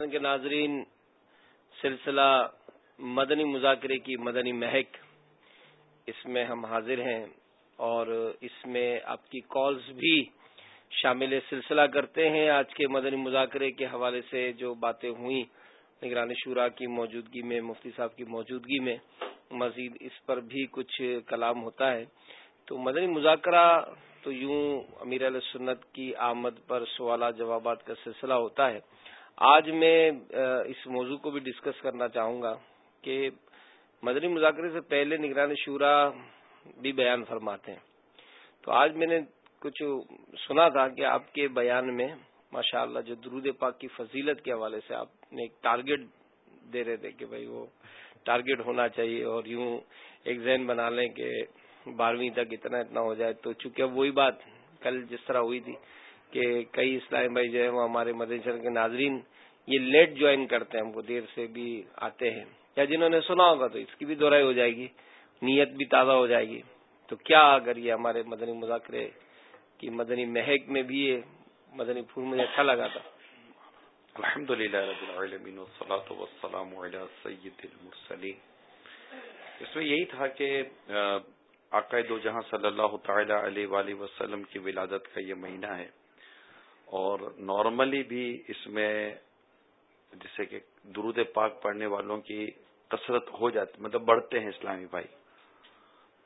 کے ناظرین، سلسلہ مدنی مذاکرے کی مدنی مہک اس میں ہم حاضر ہیں اور اس میں آپ کی کالز بھی شامل سلسلہ کرتے ہیں آج کے مدنی مذاکرے کے حوالے سے جو باتیں ہوئیں نگرانی شورا کی موجودگی میں، مفتی صاحب کی موجودگی میں، مزید اس پر بھی کچھ کلام ہوتا ہے۔ تو مدنی مذاکرہ تو یوں امیر علیہ سنت کی آمد پر سوالات، جوابات کا سلسلہ ہوتا ہے۔ آج میں اس موضوع کو بھی ڈسکس کرنا چاہوں گا کہ مدنی مذاکرے سے پہلے نگران شورا بھی بیان فرماتے ہیں۔ تو آج میں نے کچھ سنا تھا کہ آپ کے بیان میں ماشاء اللہ جو درود پاک کی فضیلت کے حوالے سے آپ نے ایک ٹارگیٹ دے رہے تھے کہ بھائی وہ ٹارگیٹ ہونا چاہیے اور یوں ایک ذہن بنا لیں کہ بارہویں تک اتنا اتنا ہو جائے۔ تو چونکہ اب وہی بات کل جس طرح ہوئی تھی کہ کئی اسلام بھائی جو ہے وہ ہمارے مدنسر کے ناظرین یہ لیٹ جوائن کرتے ہیں ہم کو دیر سے بھی آتے ہیں۔ یا جنہوں نے سنا ہوگا تو اس کی بھی دہرائی ہو جائے گی، نیت بھی تازہ ہو جائے گی۔ تو کیا اگر یہ ہمارے مدنی مذاکرے کی مدنی مہک میں بھی یہ مدنی پھول مجھے اچھا لگا تھا؟ الحمد للہ سید المرسلین۔ اس میں یہی تھا کہ عقائد و جہاں صلی اللہ تعالی علیہ وآلہ وسلم کی ولادت کا یہ مہینہ ہے۔ اور نارملی بھی اس میں جسے کہ درود پاک پڑھنے والوں کی کثرت ہو جاتی مطلب بڑھتے ہیں اسلامی بھائی۔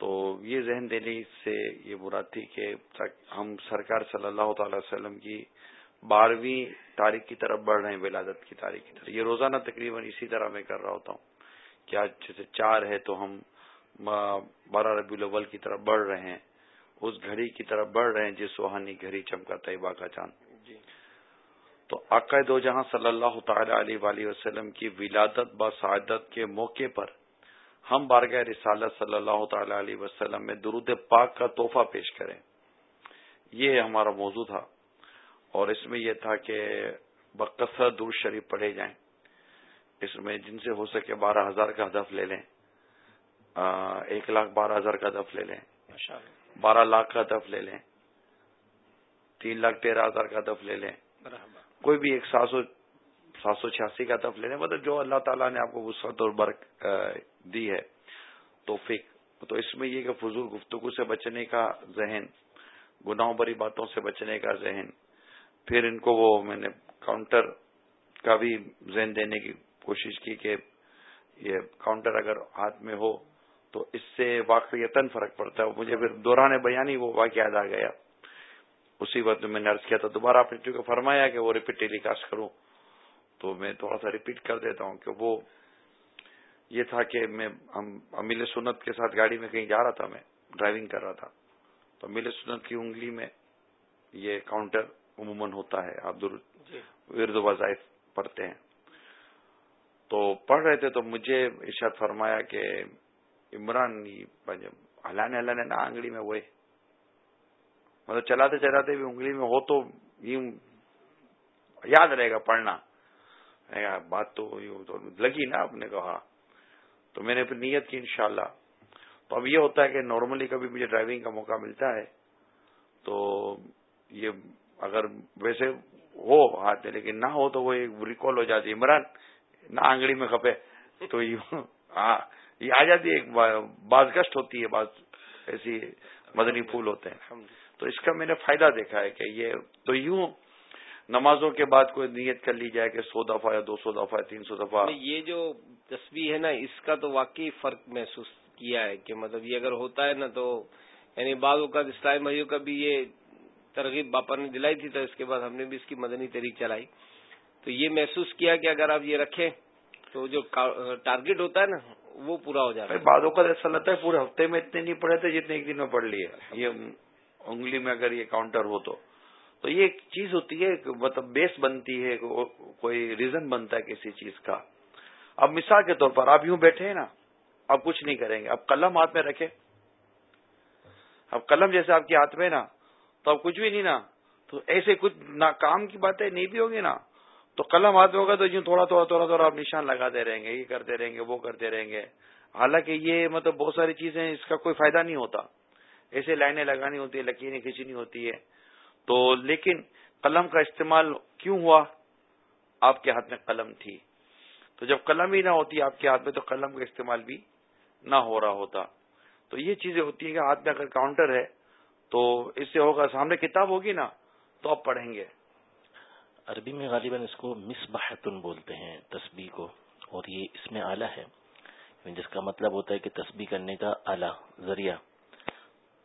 تو یہ ذہن دینے سے یہ مراد تھی کہ ہم سرکار صلی اللہ تعالی وسلم کی بارہویں تاریخ کی طرف بڑھ رہے ہیں، ولادت کی تاریخ کی طرف۔ یہ روزانہ تقریباً اسی طرح میں کر رہا ہوتا ہوں کہ آج جیسے چار ہے تو ہم بارہ ربی الاول کی طرف بڑھ رہے ہیں، اس گھڑی کی طرف بڑھ رہے ہیں، جس سوہانی گھڑی چمکا طیبہ کا چاند۔ تو عقائد و جہاں صلی اللہ تعالی علیہ وآلہ وسلم کی ولادت با سعادت کے موقع پر ہم بارگاہ رسالت صلی اللہ تعالی علیہ وسلم میں درود پاک کا تحفہ پیش کریں۔ یہ ہمارا موضوع تھا اور اس میں یہ تھا کہ بکثر دور شریف پڑھے جائیں۔ اس میں جن سے ہو سکے بارہ ہزار کا ہدف لے لیں۔ ایک لاکھ بارہ ہزار کا ہدف لے لیں۔ بارہ لاکھ کا ہدف لے لیں۔ تین لاکھ تیرہ ہزار کا ہدف لے لیں۔ کوئی بھی ایک سات سو سات سو چھیاسی کا تف لینے مطلب جو اللہ تعالیٰ نے آپ کو وسعت اور برق دی ہے، توفیق۔ تو اس میں یہ کہ فضول گفتگو سے بچنے کا ذہن، گناہوں بری باتوں سے بچنے کا ذہن، پھر ان کو وہ میں نے کاؤنٹر کا بھی ذہن دینے کی کوشش کی کہ یہ کاؤنٹر اگر ہاتھ میں ہو تو اس سے واقعیتاً فرق پڑتا ہے۔ مجھے پھر دوران بیانی وہ واقع یاد آ گیا۔ اسی وقت میں نے ارض کیا تھا دوبارہ آپ نے چونکہ فرمایا کہ وہ ریپیٹ ٹیلی کاسٹ کروں تو میں تھوڑا سا ریپیٹ کر دیتا ہوں کہ وہ یہ تھا کہ میں امیل سنت کے ساتھ گاڑی میں کہیں جا رہا تھا میں ڈرائیونگ کر رہا تھا۔ تو امیل سنت کی انگلی میں یہ کاؤنٹر عموماً ہوتا ہے آپ جی۔ ورد وظائف پڑھتے ہیں۔ تو پڑھ رہے تھے تو مجھے ارشاد فرمایا کہ عمران ہلانے ہلانے نا آنگڑی میں وہ مطلب چلاتے چلاتے بھی انگلی میں ہو تو یاد رہے گا پڑھنا۔ بات تو لگی نا آپ نے کہا۔ ہاں۔ تو میں نے پھر نیت کی انشاءاللہ۔ تو اب یہ ہوتا ہے کہ نارملی کبھی مجھے ڈرائیونگ کا موقع ملتا ہے۔ تو یہ اگر ویسے ہو ہاتھ میں، لیکن نہ ہو تو وہ ایک ریکال ہو جاتی عمران، نہ آنگڑی میں کھپے۔ تو ہاں، یہ آ جاتی ہے۔ ایک بعض گشت ہوتی ہے، بعض ایسی مدنی پھول ہوتے ہیں۔ تو اس کا میں نے فائدہ دیکھا ہے کہ یہ تو یوں نمازوں کے بعد کوئی نیت کر لی جائے کہ سو دفعہ یا دو سو دفعہ تین سو دفعہ۔ یہ جو تصویر ہے نا اس کا تو واقعی فرق محسوس کیا ہے کہ مطلب یہ اگر ہوتا ہے نا تو یعنی بعض اوقات اسلائی بھائیوں کا بھی یہ ترغیب باپا نے دلائی تھی تو اس کے بعد ہم نے بھی اس کی مدنی تحریک چلائی۔ تو یہ محسوس کیا کہ اگر آپ یہ رکھیں تو جو ٹارگیٹ ہوتا ہے نا وہ پورا ہو جاتا ہے۔ بعض اوقات ایسا لگتا ہے پورے ہفتے میں اتنے نہیں پڑے تھے جتنے ایک دن میں پڑھ لیے۔ یہ انگلی میں اگر یہ کاؤنٹر ہو تو۔ تو یہ ایک چیز ہوتی ہے مطلب بیس بنتی ہے کوئی ریزن بنتا ہے کسی چیز کا۔ اب مثال کے طور پر آپ یوں بیٹھے ہیں نا اب کچھ نہیں کریں گے۔ اب قلم ہاتھ میں رکھے اب قلم جیسے آپ کے ہاتھ میں نا، تو اب کچھ بھی نہیں نا۔ تو ایسے کچھ نہ کام کی باتیں نہیں بھی ہوگی نا۔ تو قلم ہاتھ میں ہوگا تو یوں تھوڑا تھوڑا تھوڑا تھوڑا آپ نشان لگاتے رہیں گے، یہ کرتے رہیں گے، وہ کرتے رہیں گے۔ حالانکہ یہ مطلب بہت ساری چیزیں اس کا کوئی فائدہ نہیں ہوتا۔ ایسے لائنیں لگانی ہوتی ہے لکیریں کھینچنی ہوتی ہے تو لیکن قلم کا استعمال کیوں ہوا؟ آپ کے ہاتھ میں قلم تھی۔ تو جب قلم ہی نہ ہوتی آپ کے ہاتھ میں، تو قلم کا استعمال بھی نہ ہو رہا ہوتا۔ تو یہ چیزیں ہوتی ہیں کہ ہاتھ میں اگر کاؤنٹر ہے، تو اس سے ہوگا، سامنے کتاب ہوگی نا، تو آپ پڑھیں گے۔ عربی میں غالباً اس کو مصباحتن بولتے ہیں، تسبیح کو۔ اور یہ اس میں آلہ ہے۔ یعنی جس کا مطلب ہوتا ہے کہ تسبیح کرنے کا آلہ، ذریعہ۔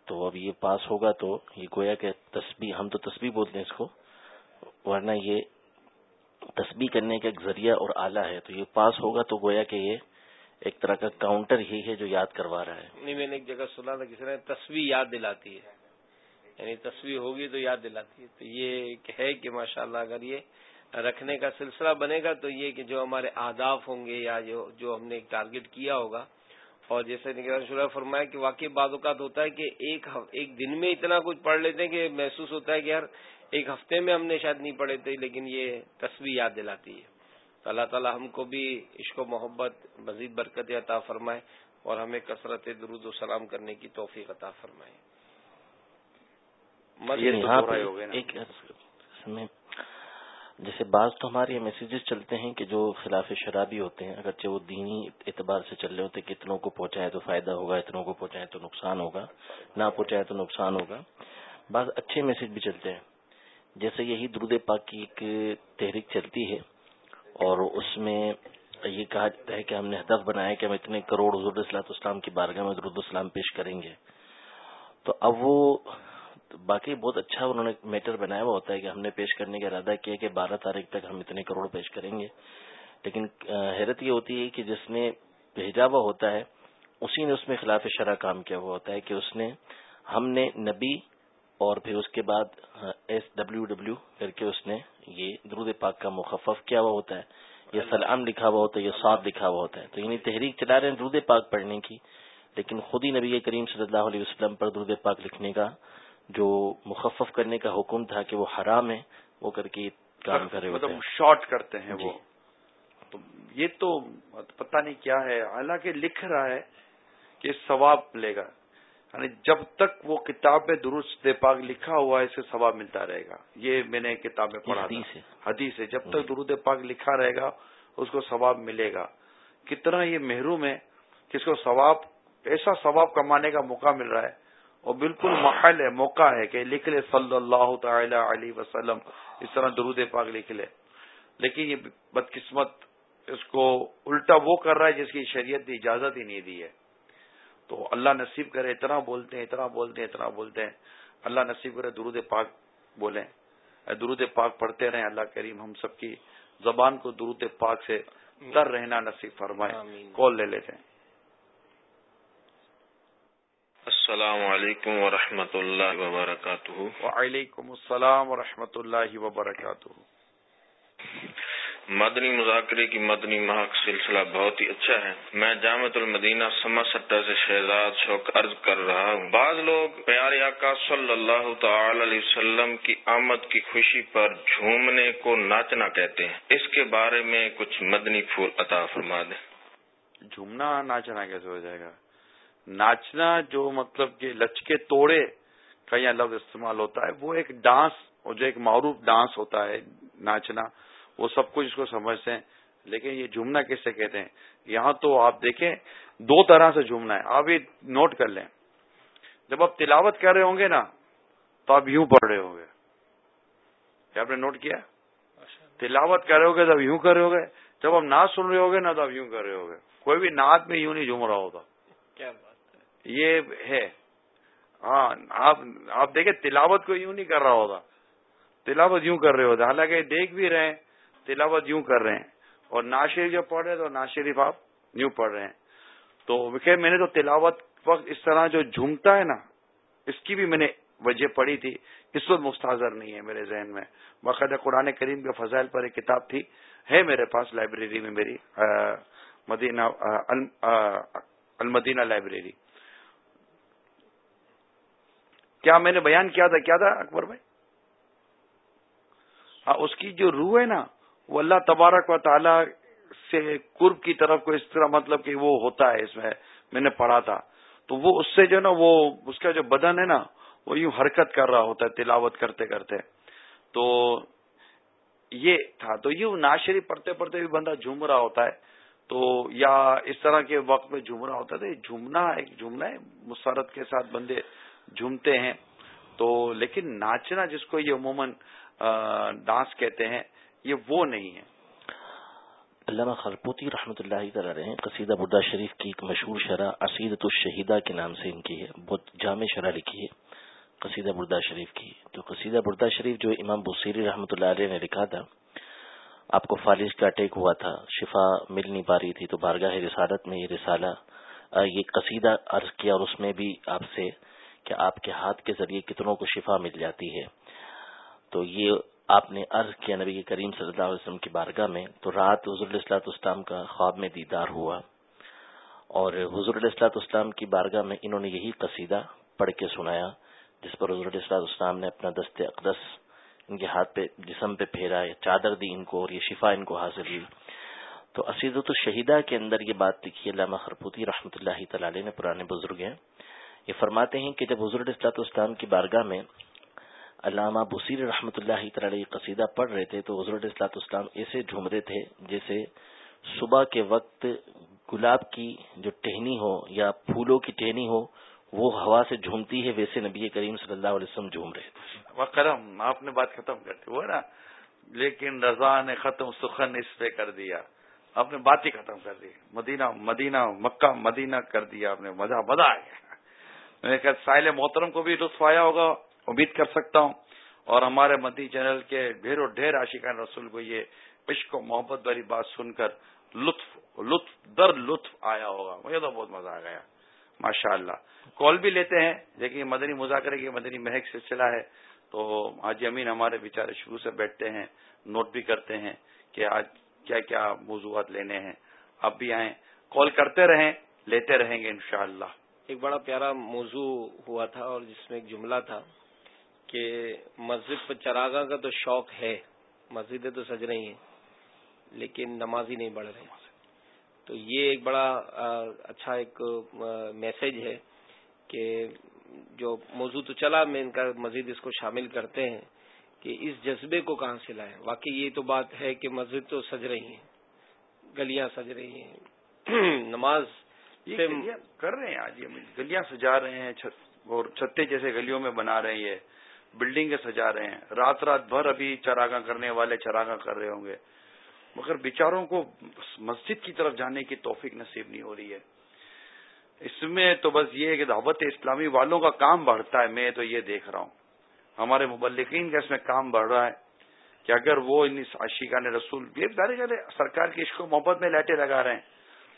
تو اب یہ پاس ہوگا تو یہ گویا کہ تسبیح، ہم تو تسبیح بولتے ہیں اس کو، ورنہ یہ تسبیح کرنے کا ایک ذریعہ اور آلہ ہے۔ تو یہ پاس ہوگا تو گویا کہ یہ ایک طرح کا کاؤنٹر ہی ہے جو یاد کروا رہا ہے۔ نہیں، میں نے ایک جگہ سنا تھا کسی نے تصویر یاد دلاتی ہے۔ یعنی تصویر ہوگی تو یاد دلاتی ہے۔ تو یہ ہے کہ ماشاءاللہ اگر یہ رکھنے کا سلسلہ بنے گا تو یہ کہ جو ہمارے آداف ہوں گے یا جو جو ہم نے ٹارگٹ کیا ہوگا اور جیسے شرح فرمایا کہ واقعی بعض اوقات ہوتا ہے کہ ایک ایک دن میں اتنا کچھ پڑھ لیتے ہیں کہ محسوس ہوتا ہے کہ یار ایک ہفتے میں ہم نے شاید نہیں پڑھے تھے لیکن یہ تصویر یاد دلاتی ہے۔ تو اللہ تعالیٰ ہم کو بھی عشق و محبت مزید برکت عطا فرمائے اور ہمیں کثرت درود و سلام کرنے کی توفیق عطا فرمائے۔ جیسے بعض تو ہمارے میسیجز چلتے ہیں کہ جو خلاف شرابی ہوتے ہیں، اگرچہ وہ دینی اعتبار سے چل رہے ہوتے ہیں کہ اتنوں کو پہنچائے تو فائدہ ہوگا، اتنوں کو پہنچائے تو نقصان ہوگا، نہ پہنچائے تو نقصان ہوگا۔ بعض اچھے میسج بھی چلتے ہیں۔ جیسے یہی درود پاک کی ایک تحریک چلتی ہے اور اس میں یہ کہا جاتا ہے کہ ہم نے ہدف بنایا کہ ہم اتنے کروڑ حضور السلاط اسلام کی بارگاہ میں درود اسلام پیش کریں گے۔ تو اب وہ باقی بہت اچھا انہوں نے میٹر بنایا ہوا ہوتا ہے کہ ہم نے پیش کرنے کا ارادہ کیا کہ بارہ تاریخ تک ہم اتنے کروڑ پیش کریں گے۔ لیکن حیرت یہ ہوتی ہے کہ جس نے بھیجا ہوا ہوتا ہے اسی نے اس میں خلاف شرح کام کیا ہوا ہوتا ہے کہ اس نے ہم نے نبی اور پھر اس کے بعد ایس ڈبلو ڈبلو کر کے اس نے یہ درود پاک کا مخفف کیا ہوا ہوتا ہے۔ یہ سلام لکھا ہوا ہوتا ہے یہ سعد لکھا ہوا ہوتا ہے۔ تو یعنی تحریک چلا رہے ہیں درود پاک پڑھنے کی لیکن خود ہی نبی کریم صلی اللہ علیہ وسلم پر درود پاک لکھنے کا جو مخفف کرنے کا حکم تھا کہ وہ حرام ہے وہ کر کے کام کرے مطلب شارٹ کرتے ہیں وہ۔ جی۔ تو یہ تو پتہ نہیں کیا ہے۔ حالانکہ لکھ رہا ہے کہ ثواب ملے گا۔ یعنی جب تک وہ کتاب میں درست پاک لکھا ہوا ہے اسے ثواب ملتا رہے گا۔ یہ میں نے کتاب میں پڑھا حدیث ہے۔ حدیث ہے۔ جب تک جی۔ درود پاک لکھا رہے گا اس کو ثواب ملے گا۔ کتنا یہ محروم ہے کہ اس کو ثواب ایسا ثواب کمانے کا موقع مل رہا ہے۔ اور بالکل محل ہے موقع ہے کہ لکھ لے صلی اللہ تعالی علیہ وسلم۔ اس طرح درود پاک لکھ لے۔ لیکن یہ بدقسمت اس کو الٹا وہ کر رہا ہے جس کی شریعت نے اجازت ہی نہیں دی ہے۔ تو اللہ نصیب کرے اتنا بولتے ہیں اتنا بولتے ہیں اتنا بولتے ہیں۔ اللہ نصیب کرے درود پاک بولیں۔ درود پاک پڑھتے رہیں اللہ کریم ہم سب کی زبان کو درود پاک سے تر رہنا نصیب فرمائے۔ کال لے لیتے ہیں۔ السلام علیکم ورحمۃ اللہ وبرکاتہ۔ وعلیکم السلام ورحمۃ اللہ وبرکاتہ۔ مدنی مذاکرے کی مدنی محق سلسلہ بہت ہی اچھا ہے۔ میں جامع المدینہ سما سٹا سے شہزاد شوق عرض کر رہا ہوں۔ بعض لوگ پیارے آقا صلی اللہ تعالی علیہ وسلم کی آمد کی خوشی پر جھومنے کو ناچنا کہتے ہیں۔ اس کے بارے میں کچھ مدنی پھول عطا فرما دیں۔ جھومنا ناچنا کیسے ہو جائے گا؟ ناچنا جو مطلب کہ لچکے توڑے کا یہاں لفظ استعمال ہوتا ہے، وہ ایک ڈانس اور جو ایک معروف ڈانس ہوتا ہے ناچنا، وہ سب کچھ اس کو سمجھتے ہیں۔ لیکن یہ جھومنا کیسے کہتے ہیں؟ یہاں تو آپ دیکھیں، دو طرح سے جھومنا ہے۔ آپ یہ نوٹ کر لیں۔ جب آپ تلاوت کر رہے ہوں گے نا، تو آپ یوں پڑھ رہے ہوں گے۔ کیا آپ نے نوٹ کیا؟ تلاوت کر رہے ہو گے تب یوں کر رہے ہو گے۔ جب آپ نعت سن رہے ہو گے نا، تو آپ یوں کر رہے ہو گے۔ کوئی بھی نعت میں یوں نہیں جھوم رہا ہوتا۔ کیا بات۔ یہ ہے۔ ہاں آپ آپ دیکھیں، تلاوت کو یوں نہیں کر رہا ہوگا۔ تلاوت یوں کر رہے ہوتے حالانکہ دیکھ بھی رہے ہیں، تلاوت یوں کر رہے ہیں۔ اور ناشریف جو پڑھ رہے تو ناشریف آپ یوں پڑھ رہے ہیں۔ تو میں نے تو تلاوت وقت اس طرح جو جھومتا ہے نا، اس کی بھی میں نے وجہ پڑھی تھی۔ اس وقت مستحضر نہیں ہے میرے ذہن میں۔ باقاعدہ قرآن کریم کے فضائل پر ایک کتاب تھی، ہے میرے پاس لائبریری میں میری مدینہ المدینہ لائبریری۔ کیا میں نے بیان کیا تھا؟ کیا تھا اکبر بھائی؟ ہاں اس کی جو روح ہے نا، وہ اللہ تبارک و تعالی سے قرب کی طرف کو اس طرح مطلب کہ وہ ہوتا ہے، اس میں میں نے پڑھا تھا۔ تو وہ اس سے جو نا، وہ اس کا جو بدن ہے نا، وہ یوں حرکت کر رہا ہوتا ہے، تلاوت کرتے کرتے۔ تو یہ تھا۔ تو یہ ناشری پڑھتے پڑھتے بھی بندہ جھوم رہا ہوتا ہے۔ تو یا اس طرح کے وقت میں جھوم رہا ہوتا ہے تو یہ جھومنا ایک جھومنا ہے، مسرت کے ساتھ بندے جھومتے ہیں۔ تو لیکن ناچنا جس کو یہ عموماً ڈانس کہتے ہیں، یہ وہ نہیں ہے۔ علامہ خرپوتی رحمۃ اللہ تعالی رہے ہیں، قصیدہ بردہ شریف کی ایک مشہور شرح عصیدت الشہیدہ کے نام سے ان کی ہے۔ بہت جامع شرح لکھی ہے، قصیدہ بردہ شریف کی۔ تو قصیدہ بردہ شریف جو امام بصیری رحمۃ اللہ علیہ نے لکھا تھا، آپ کو فالج کا اٹیک ہوا تھا، شفا مل نہیں پا رہی تھی، تو بارگاہ رسالت میں یہ رسالہ یہ قصیدہ عرض کیا اور اس میں بھی آپ سے کہ آپ کے ہاتھ کے ذریعے کتنوں کو شفا مل جاتی ہے۔ تو یہ آپ نے عرض کیا نبی کریم صلی اللہ علیہ وسلم کی بارگاہ میں، تو رات حضور الاسلاط اسلام کا خواب میں دیدار ہوا۔ اور حضور الاسلاط اسلام کی بارگاہ میں انہوں نے یہی قصیدہ پڑھ کے سنایا، جس پر حضور الاسلاط اسلام نے اپنا دست اقدس ان کے ہاتھ پہ، جسم پہ پھیرا چادر دی ان کو اور یہ شفا ان کو حاصل ہوئی۔ تو اسیدت الشہیدہ کے اندر یہ بات لکھی علامہ خرپوتی رحمۃ اللہ تعالی نے پرانے بزرگ ہیں یہ فرماتے ہیں کہ جب حضور الاسلاط اسلام کی بارگاہ میں علامہ بصیر رحمۃ اللہ تعالی قصیدہ پڑھ رہے تھے، تو حضرت اصلاۃ اسلام ایسے جھوم رہے تھے جیسے صبح کے وقت گلاب کی جو ٹہنی ہو یا پھولوں کی ٹہنی ہو، وہ ہوا سے جھومتی ہے ویسے نبی کریم صلی اللہ علیہ وسلم جھوم رہے تھے۔ کرم، آپ نے بات ختم کر دی۔ وہ نا، لیکن رضا نے ختم سخن اس پہ کر دیا۔ آپ نے بات ہی ختم کر دی۔ مدینہ مدینہ، مکہ، مدینہ کر دیا آپ نے۔ مزہ مزہ آ گیا۔ میں نے کہا سائل محترم کو بھی لطف آیا ہوگا، امید کر سکتا ہوں۔ اور ہمارے مدی چینل کے ڈھیر و ڈھیر عاشقان رسول کو یہ عشق و محبت والی بات سن کر لطف لطف در لطف آیا ہوگا۔ مجھے تو بہت مزہ آ گیا۔ ماشاء اللہ کال بھی لیتے ہیں دیکھیے مدنی مذاکرے کی مدنی مہک سلسلہ ہے۔ تو آج امین ہمارے بیچارے شروع سے بیٹھتے ہیں، نوٹ بھی کرتے ہیں کہ آج کیا کیا موضوعات لینے ہیں۔ اب بھی آئیں۔ کال کرتے رہیں، لیتے رہیں گے انشاءاللہ۔ ایک بڑا پیارا موضوع ہوا تھا اور جس میں ایک جملہ تھا کہ مسجد پر چراغا کا تو شوق ہے، مسجدیں تو سج رہی ہیں، لیکن نمازی نہیں بڑھ رہے۔ تو یہ ایک بڑا اچھا ایک میسج ہے کہ جو موضوع تو چلا، میں ان کا مزید اس کو شامل کرتے ہیں کہ اس جذبے کو کہاں سے لائیں؟ واقعی یہ تو بات ہے کہ مسجد تو سج رہی ہیں، گلیاں سج رہی ہیں، نماز کر رہے ہیں آج یہ گلیاں سجا رہے ہیں اور چھتے جیسے گلیوں میں بنا رہے ہیں بلڈنگیں سجا رہے ہیں۔ رات رات بھر ابھی چراغاں کرنے والے چراغاں کر رہے ہوں گے۔ مگر بیچاروں کو مسجد کی طرف جانے کی توفیق نصیب نہیں ہو رہی ہے۔ اس میں تو بس یہ ہے کہ دعوت اسلامی والوں کا کام بڑھتا ہے۔ میں تو یہ دیکھ رہا ہوں۔ ہمارے مبلکین کا اس میں کام بڑھ رہا ہے کہ اگر وہ ان عاشقان رسول یہ سرکار کی عشق و محبت میں لائٹیں لگا رہے ہیں۔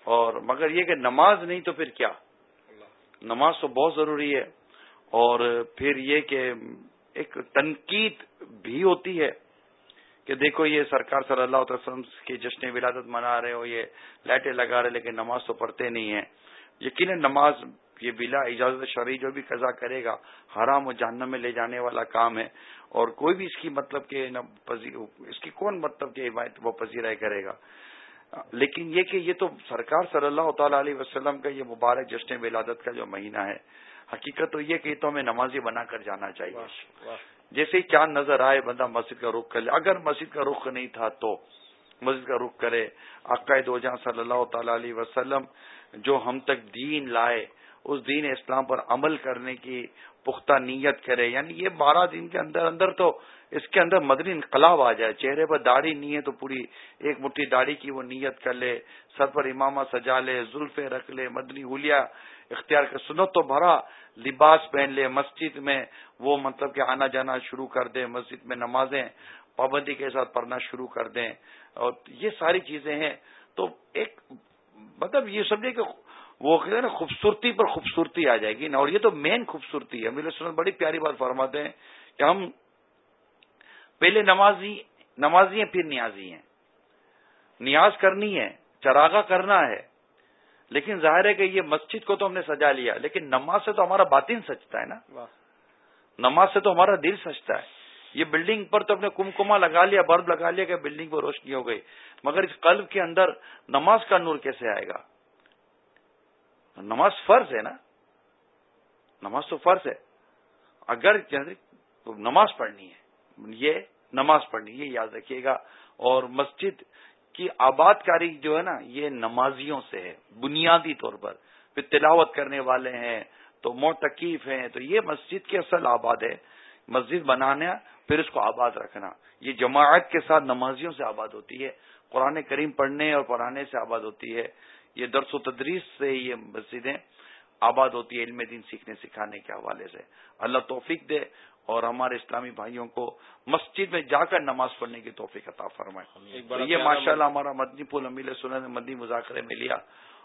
اور مگر یہ کہ نماز نہیں تو پھر کیا؟ نماز تو بہت ضروری ہے۔ اور پھر یہ کہ ایک تنقید بھی ہوتی ہے کہ دیکھو یہ سرکار صلی اللہ علیہ وسلم کی جشن ولادت منا رہے ہو یہ لائٹیں لگا رہے لیکن نماز تو پڑھتے نہیں ہیں۔ یقیناً نماز یہ بلا اجازت شرعی جو بھی قضا کرے گا حرام و جہنم میں لے جانے والا کام ہے۔ اور کوئی بھی اس کی مطلب کہ اس کی کون مطلب کہ وہ پذیرائی کرے گا؟ لیکن یہ کہ یہ تو سرکار صلی اللہ تعالی علیہ وسلم کا یہ مبارک جشن ولادت کا جو مہینہ ہے حقیقت تو یہ کہ تو ہمیں نمازی بنا کر جانا چاہیے۔ جیسے ہی چاند نظر آئے بندہ مسجد کا رخ کر لے۔ اگر مسجد کا رخ نہیں تھا تو مسجد کا رخ کرے۔ عقائد جہاں صلی اللہ تعالی علیہ وسلم جو ہم تک دین لائے اس دین اسلام پر عمل کرنے کی پختہ نیت کرے۔ یعنی یہ بارہ دن کے اندر اندر تو اس کے اندر مدنی انقلاب آ جائے، چہرے پر داڑھی نہیں ہے تو پوری ایک مٹھی داڑھی کی وہ نیت کر لے، سر پر امامہ سجا لے زلفے رکھ لے، مدنی ہولیا اختیار کر، سنت تو بھرا لباس پہن لے، مسجد میں وہ مطلب کہ آنا جانا شروع کر دیں مسجد میں نمازیں پابندی کے ساتھ پڑھنا شروع کر دیں اور یہ ساری چیزیں ہیں۔ تو ایک مطلب یہ سمجھے کہ وہ کہتے ہیں نا خوبصورتی پر خوبصورتی آ جائے گی نا، اور یہ تو مین خوبصورتی ہے۔ میرے سنت بڑی پیاری بات فرماتے ہیں کہ ہم پہلے نمازی نمازی ہیں پھر نیازی ہیں۔ نیاز کرنی ہے چراغا کرنا ہے۔ لیکن ظاہر ہے کہ یہ مسجد کو تو ہم نے سجا لیا لیکن نماز سے تو ہمارا باطن سچتا ہے نا۔ نماز سے تو ہمارا دل سچتا ہے۔ یہ بلڈنگ پر تو اپنے کمکما لگا لیا برف لگا لیا کہ بلڈنگ پر روشنی ہو گئی۔ مگر اس قلب کے اندر نماز کا نور کیسے آئے گا؟ نماز فرض ہے نا۔ نماز تو فرض ہے۔ اگر نماز پڑھنی ہے۔ یہ نماز پڑھنی، یہ یاد رکھیے گا۔ اور مسجد کی آباد کاری جو ہے نا، یہ نمازیوں سے ہے، بنیادی طور پر۔ پھر تلاوت کرنے والے ہیں، تو موتقیف ہیں، تو یہ مسجد کی اصل آباد ہے۔ مسجد بنانا، پھر اس کو آباد رکھنا۔ یہ جماعت کے ساتھ نمازیوں سے آباد ہوتی ہے۔ قرآن کریم پڑھنے اور پڑھانے سے آباد ہوتی ہے۔ یہ درس و تدریس سے یہ مسجدیں آباد ہوتی ہے، علم دین سیکھنے، سکھانے کے حوالے سے۔ اللہ توفیق دے۔ اور ہمارے اسلامی بھائیوں کو مسجد میں جا کر نماز پڑھنے کی توفیق عطا فرمائے۔ یہ ماشاء اللہ ہمارا مدنی پھول امیل سنت مدنی مذاکرے میں لیا۔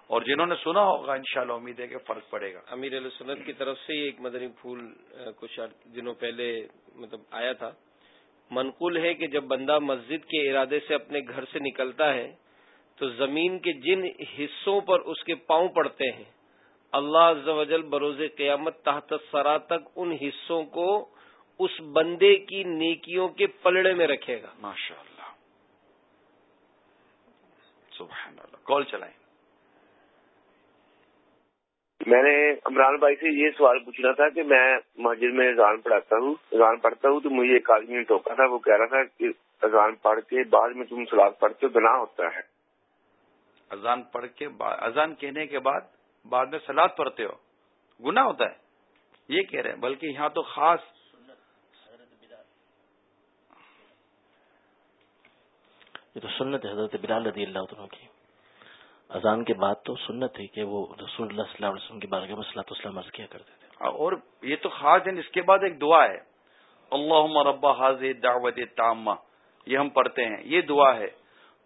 اور جنہوں نے سنا ہوگا انشاءاللہ امید ہے کہ فرق پڑے گا۔ امیر علیہ سنت کی طرف سے ایک مدنی پھول کچھ دنوں پہلے مطلب آیا تھا۔ منقول ہے کہ جب بندہ مسجد کے ارادے سے اپنے گھر سے نکلتا ہے تو زمین کے جن حصوں پر اس کے پاؤں پڑتے ہیں اللہ عز و جل بروز قیامت تحت سرا تک ان حصوں کو اس بندے کی نیکیوں کے پلڑے میں رکھے گا۔ ماشاء اللہ سبحان اللہ کال چلائیں۔ میں نے عمران بھائی سے یہ سوال پوچھنا تھا کہ میں مسجد میں اذان پڑھاتا ہوں اذان پڑھتا ہوں تو مجھے ایک آدمی نے ٹوکا تھا وہ کہہ رہا تھا کہ اذان پڑھ کے بعد میں تم سلاد پڑھتے ہو گناہ ہوتا ہے۔ اذان پڑھ کے اذان کہنے کے بعد بعد میں سلاد پڑھتے ہو۔ گناہ ہوتا ہے۔ یہ کہہ رہے ہیں بلکہ یہاں تو خاص یہ تو سنت حضرت بلال رضی اللہ عنہ کی۔ اذان کے بعد تو سنت ہے کہ وہ رسول اللہ صلی اللہ علیہ وسلم کے بارے میں مسلط اسلام عرض کیا کرتے تھے۔ اور یہ تو خاص ہے اس کے بعد ایک دعا ہے۔ اللہ ربا حاضر دعوت تامہ۔ یہ ہم پڑھتے ہیں یہ دعا ہے۔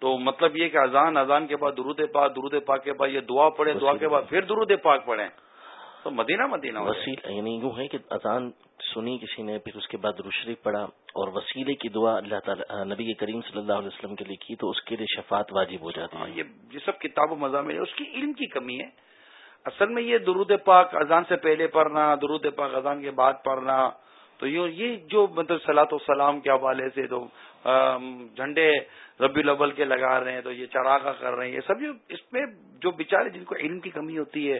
تو مطلب یہ کہ اذان اذان کے بعد درود پاک درود پاک کے بعد یہ دعا پڑھے دعا کے بعد پھر درود پاک پڑھیں۔ تو مدینہ مدینہ وسیل یعنی یوں ہے کہ اذان سنی کسی نے پھر اس کے بعد روشری پڑھا اور وسیلے کی دعا اللہ تعالیٰ نبی کریم صلی اللہ علیہ وسلم کے لیے کی تو اس کے لیے شفاعت واجب ہو جاتی ہے۔ ہاں، یہ سب کتاب و مضامین اس کی علم کی کمی ہے۔ اصل میں یہ درود پاک اذان سے پہلے پڑھنا درود پاک اذان کے بعد پڑھنا تو یہ جو مطلب سلاۃ وسلام کے حوالے سے تو جھنڈے ربی الاول کے لگا رہے ہیں تو یہ چراغا کر رہے ہیں یہ سب اس میں جو بیچارے جن کو علم کی کمی ہوتی ہے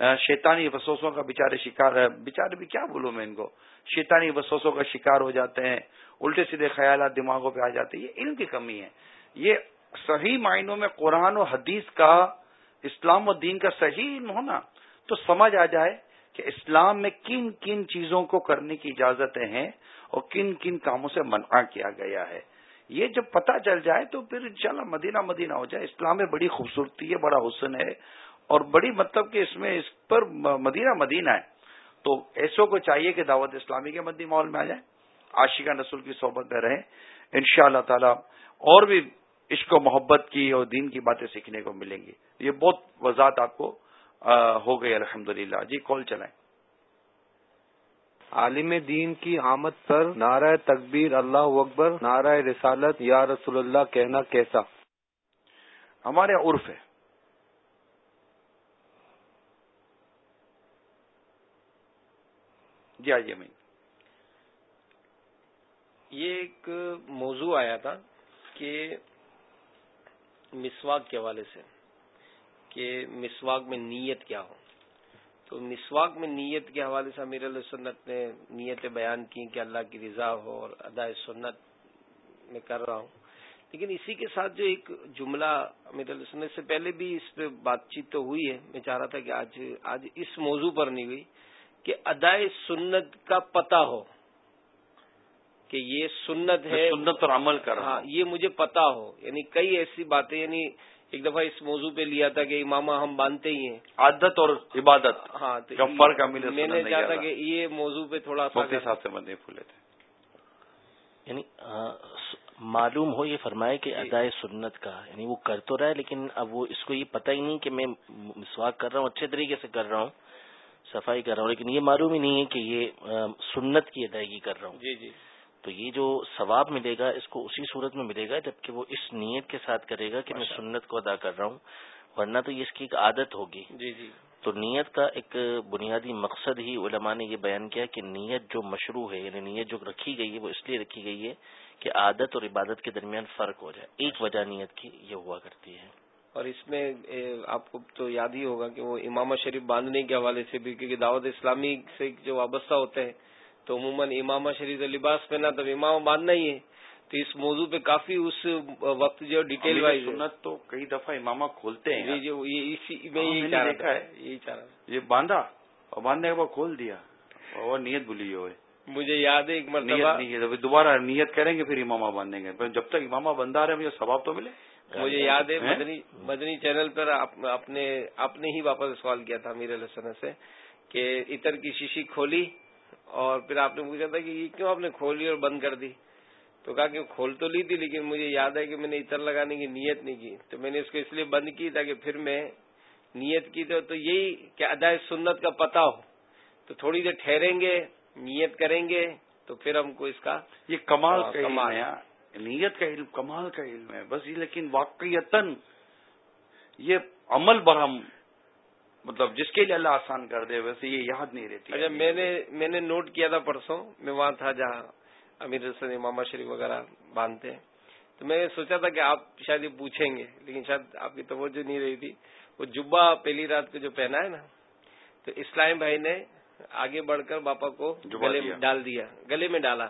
شیطانی وسوسوں کا بےچارے شکار ہے۔ بےچارے بھی کیا بولوں میں ان کو؟ شیطانی وسوسوں کا شکار ہو جاتے ہیں، الٹے سیدھے خیالات دماغوں پہ آ جاتے ہیں۔ یہ علم کی کمی ہے۔ یہ صحیح معنوں میں قرآن و حدیث کا، اسلام و دین کا صحیح علم ہونا تو سمجھ آ جائے کہ اسلام میں کن کن چیزوں کو کرنے کی اجازتیں ہیں اور کن کن کاموں سے منع کیا گیا ہے۔ یہ جب پتہ چل جائے تو پھر انشاءاللہ مدینہ مدینہ ہو جائے۔ اسلام میں بڑی خوبصورتی ہے، بڑا حسن ہے۔ اور بڑی مطلب کہ اس میں اس پر مدینہ مدینہ ہے۔ تو ایسوں کو چاہیے کہ دعوت اسلامی کے مدی ماحول میں آ جائیں عاشقہ نسل کی صحبت میں رہیں۔ ان شاء اللہ تعالی اور بھی عشق و محبت کی اور دین کی باتیں سیکھنے کو ملیں گی۔ یہ بہت وضاحت آپ کو ہو گئی الحمد جی کال چلائیں۔ عالم دین کی آمد پر نعرہ تکبیر اللہ اکبر نعرہ رسالت یا رسول اللہ کہنا کیسا؟ ہمارے عرف ہے۔ جی آئیے میں یہ ایک موضوع آیا تھا کہ مسواک کے حوالے سے کہ مسواک میں نیت کیا ہو۔ تو مسواک میں نیت کے حوالے سے امیر علیہ سنت نے نیتیں بیان کی کہ اللہ کی رضا ہو اور ادائے سنت میں کر رہا ہوں۔ لیکن اسی کے ساتھ جو ایک جملہ امیر علیہ سنت سے پہلے بھی اس پہ بات چیت تو ہوئی ہے۔ میں چاہ رہا تھا کہ آج آج اس موضوع پر نہیں ہوئی۔ کہ ادائے سنت کا پتا ہو کہ یہ سنت ہے سنت پر عمل کر ہاں یہ مجھے پتا ہو۔ یعنی کئی ایسی باتیں یعنی ایک دفعہ اس موضوع پہ لیا تھا کہ امامہ ہم باندھتے ہی ہیں۔ عادت اور عبادت ہاں تو فرق میں نے چاہتا کہ یہ موضوع پہ تھوڑا سا سے بندے پھولے تھے۔ یعنی معلوم ہو یہ فرمائے کہ جی۔ ادائے سنت کا یعنی وہ کر تو رہا ہے لیکن اب وہ اس کو یہ پتہ ہی نہیں کہ میں مسواک کر رہا ہوں اچھے طریقے سے کر رہا ہوں۔ صفائی کر رہا ہوں لیکن یہ معلوم ہی نہیں ہے کہ یہ سنت کی ادائیگی کر رہا ہوں۔ جی جی۔ تو یہ جو ثواب ملے گا اس کو اسی صورت میں ملے گا جبکہ وہ اس نیت کے ساتھ کرے گا کہ میں سنت کو ادا کر رہا ہوں ورنہ تو یہ اس کی ایک عادت ہوگی۔ جی جی۔ تو نیت کا ایک بنیادی مقصد ہی علماء نے یہ بیان کیا کہ نیت جو مشروع ہے یعنی نیت جو رکھی گئی ہے وہ اس لیے رکھی گئی ہے کہ عادت اور عبادت کے درمیان فرق ہو جائے۔ ایک وجہ نیت کی یہ ہوا کرتی ہے۔ اور اس میں آپ کو تو یاد ہی ہوگا کہ وہ امامہ شریف باندھنے کے حوالے سے بھی کیونکہ دعوت اسلامی سے جو وابستہ ہوتے ہیں تو عموماً امامہ شریف لباس پہنا تب امام باندھنا ہی ہے۔ تو اس موضوع پہ کافی اس وقت جو ڈیٹیل وائز سنت تو کئی دفعہ امامہ کھولتے ہیں۔ جی جی اسی میں یہی دیکھا ہے۔ یہی چاہ رہا یہ باندھا اور باندھنے کے بعد کھول دیا اور نیت بھولی ہوئے۔ مجھے یاد ہے ایک مرتبہ دوبارہ نیت کریں گے پھر امامہ باندھیں گے۔ جب تک امامہ بندہ رہے مجھے ثواب تو ملے۔ مجھے یاد ہے مدنی مدنی چینل پر اپنے آپ نے ہی واپس سوال کیا تھا میرے لسن سے کہ عطر کی شیشی کھولی اور پھر آپ نے پوچھا تھا کہ یہ کیوں آپ نے کھولی اور بند کر دی؟ تو کہا کہ کھول تو لی تھی لیکن مجھے یاد ہے کہ میں نے عطر لگانے کی نیت نہیں کی۔ تو میں نے اس کو اس لیے بند کی تاکہ پھر میں نیت کی تو یہی کہ ادائے سنت کا پتہ ہو۔ تو تھوڑی دیر ٹھہریں گے نیت کریں گے تو پھر ہم کو اس کا یہ کمال کمال۔ نیت کا علم کمال کا علم ہے بس یہ لیکن واقعیت یہ عمل برہم مطلب جس کے لیے اللہ آسان کر دے ویسے یہ یاد نہیں رہتی۔ اچھا میں نے میں نے نوٹ کیا تھا پرسوں میں وہاں تھا جہاں امیر حسن امام شریف وغیرہ باندھتے ہیں۔ تو میں نے سوچا تھا کہ آپ شاید یہ پوچھیں گے لیکن شاید آپ کی توجہ نہیں رہی تھی۔ وہ جبا پہلی رات کو جو پہنا ہے نا تو اسلام بھائی نے آگے بڑھ کر باپا کو گلے میں ڈال دیا گلے میں ڈالا۔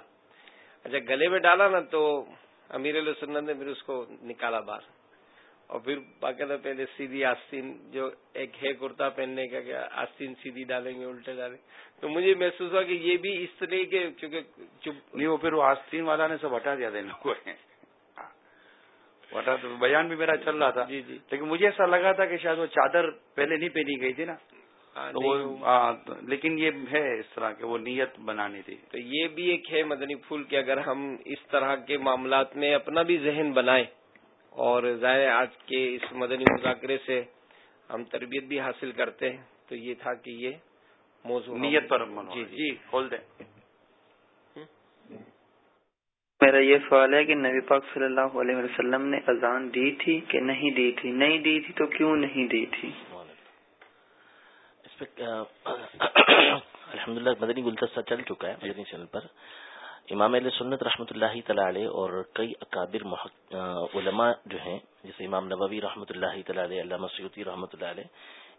اچھا گلے میں ڈالا نا تو امیر علیہ سنت نے پھر اس کو نکالا باہر۔ اور پھر باقاعدہ پہلے سیدھی آستین جو ایک ہے کرتا پہننے کا کیا آستین سیدھی ڈالیں گے الٹے ڈالیں۔ گے تو مجھے محسوس ہوا کہ یہ بھی اس طرح کے چونکہ نہیں وہ پھر وہ آستین والا نے سب ہٹا دیا تھا ہٹا تو بیان بھی میرا چل رہا تھا۔ جی جی۔ لیکن مجھے ایسا لگا تھا کہ شاید وہ چادر پہلے نہیں پہنی گئی تھی نا۔ ہاں، لیکن یہ ہے اس طرح کہ وہ نیت بنانی تھی۔ تو یہ بھی ایک ہے مدنی پھول کہ اگر ہم اس طرح کے معاملات میں اپنا بھی ذہن بنائیں اور ظاہر آج کے اس مدنی مذاکرے سے ہم تربیت بھی حاصل کرتے ہیں تو یہ تھا کہ یہ موضوع نیت پر جی جی کھول دیں۔ میرا یہ سوال ہے کہ نبی پاک صلی اللہ علیہ وسلم نے اذان دی تھی کہ نہیں دی تھی؟ نہیں دی تھی تو کیوں نہیں دی تھی؟ الحمد للہ مدنی گلدستہ چل چکا ہے مدنی چینل پر۔ امام علیہ سنت رحمۃ اللہ تعالی اور کئی اکابر علماء جو ہیں جیسے امام نبوی رحمۃ اللہ تعالی علامہ سیوتی رحمۃ اللہ علیہ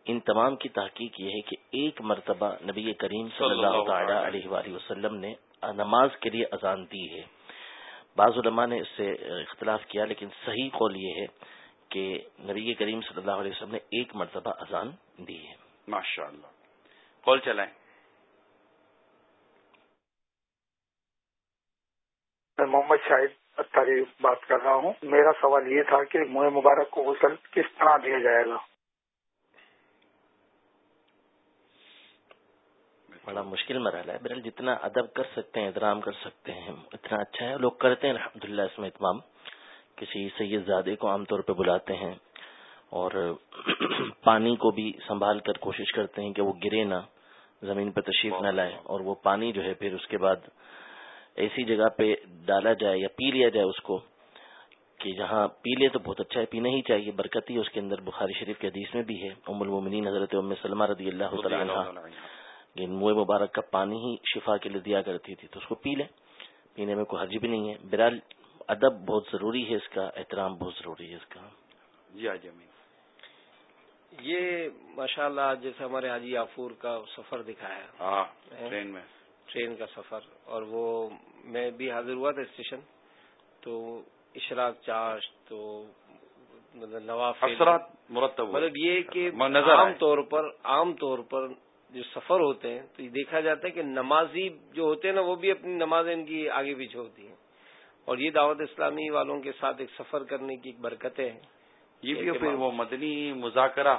ان تمام کی تحقیق یہ ہے کہ ایک مرتبہ نبی کریم صلی اللہ تعالی علیہ وآلہ وسلم نے نماز کے لیے اذان دی ہے۔ بعض علماء نے اس سے اختلاف کیا لیکن صحیح قول یہ ہے کہ نبی کریم صلی اللہ علیہ وسلم نے ایک مرتبہ اذان دی ہے۔ ماشاء اللہ کال چلائیں۔ میں محمد شاہد اتاری بات کر رہا ہوں۔ میرا سوال یہ تھا کہ منہ مبارک کو غسل کس طرح دیا جائے گا؟ بڑا مشکل مرحلہ ہے۔ بہرحال جتنا ادب کر سکتے ہیں احترام کر سکتے ہیں اتنا اچھا ہے۔ لوگ کرتے ہیں الحمد اس میں اتمام۔ کسی سید زادے کو عام طور پہ بلاتے ہیں۔ اور پانی کو بھی سنبھال کر کوشش کرتے ہیں کہ وہ گرے نہ، زمین پہ تشریف نہ لائے اور وہ پانی جو ہے پھر اس کے بعد ایسی جگہ پہ ڈالا جائے یا پی لیا جائے اس کو کہ جہاں پی لے تو بہت اچھا ہے، پینا ہی چاہیے۔ برکت ہی اس کے اندر بخاری شریف کے حدیث میں بھی ہے۔ ام المومنین حضرت ام سلمہ رضی اللہ تعالیٰ منہ مبارک کا پانی ہی شفا کے لیے دیا کرتی تھی تو اس کو پی لیں۔ پینے میں کوئی حرج بھی نہیں ہے۔ برال ادب بہت ضروری ہے اس کا، احترام بہت ضروری ہے اس کا۔ جی آج امین یہ ماشاء اللہ جیسے ہمارے حاجی آفور کا سفر دکھایا ہاں، ٹرین میں۔ ٹرین کا سفر۔ اور وہ میں بھی حاضر ہوا تھا اسٹیشن تو اشراق چاش تو مطلب نواف مرتب مطلب یہ کہ عام طور پر عام طور پر جو سفر ہوتے ہیں تو یہ دیکھا جاتا ہے کہ نمازی جو ہوتے ہیں نا وہ بھی اپنی نمازیں ان کی آگے پیچھے ہوتی ہیں۔ اور یہ دعوت اسلامی والوں کے ساتھ ایک سفر کرنے کی ایک برکتیں ہیں۔ یہ بھی پھر وہ مدنی مذاکرہ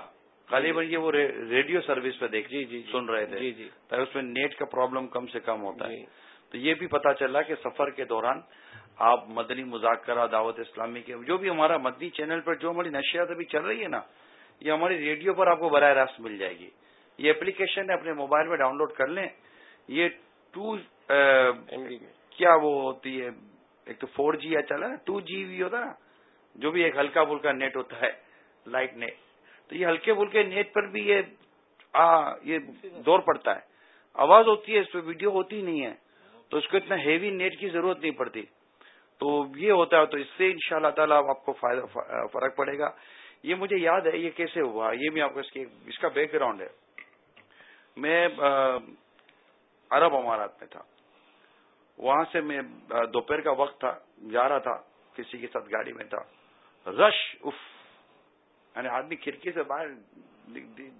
غالباً یہ وہ ریڈیو سروس پہ دیکھ جی جی سن رہے تھے۔ جی جی۔ اس میں نیٹ کا پرابلم کم سے کم ہوتا ہے۔ جی۔ تو یہ بھی پتا چلا کہ سفر کے دوران آپ مدنی مذاکرہ دعوت اسلامی کے جو بھی ہمارا مدنی چینل پر جو ہماری نشیات ابھی چل رہی ہے نا یہ ہماری ریڈیو پر آپ کو براہ راست مل جائے گی۔ یہ اپلیکیشن اپنے موبائل میں ڈاؤن لوڈ کر لیں۔ یہ ٹو کیا وہ ہوتی ہے؟ ایک تو فور جی یا چلا نا ٹو جی بھی ہوتا نا۔ جو بھی ایک ہلکا پھلکا نیٹ ہوتا ہے لائٹ نیٹ تو یہ ہلکے پھلکے نیٹ پر بھی یہ آ, یہ دور پڑتا ہے۔ آواز ہوتی ہے اس پہ ویڈیو ہوتی نہیں ہے۔ تو اس کو اتنا ہیوی نیٹ کی ضرورت نہیں پڑتی۔ تو یہ ہوتا ہے تو اس سے ان شاء اللہ تعالیٰ آپ کو فائدہ فرق پڑے گا۔ یہ مجھے یاد ہے یہ کیسے ہوا؟ یہ بھی آپ کو اس کا بیک گراؤنڈ ہے۔ میں عرب امارات میں تھا۔ وہاں سے میں دوپہر کا وقت تھا جا رہا تھا کسی کے ساتھ گاڑی میں تھا۔ رش اف یعنی آدمی کھڑکی سے باہر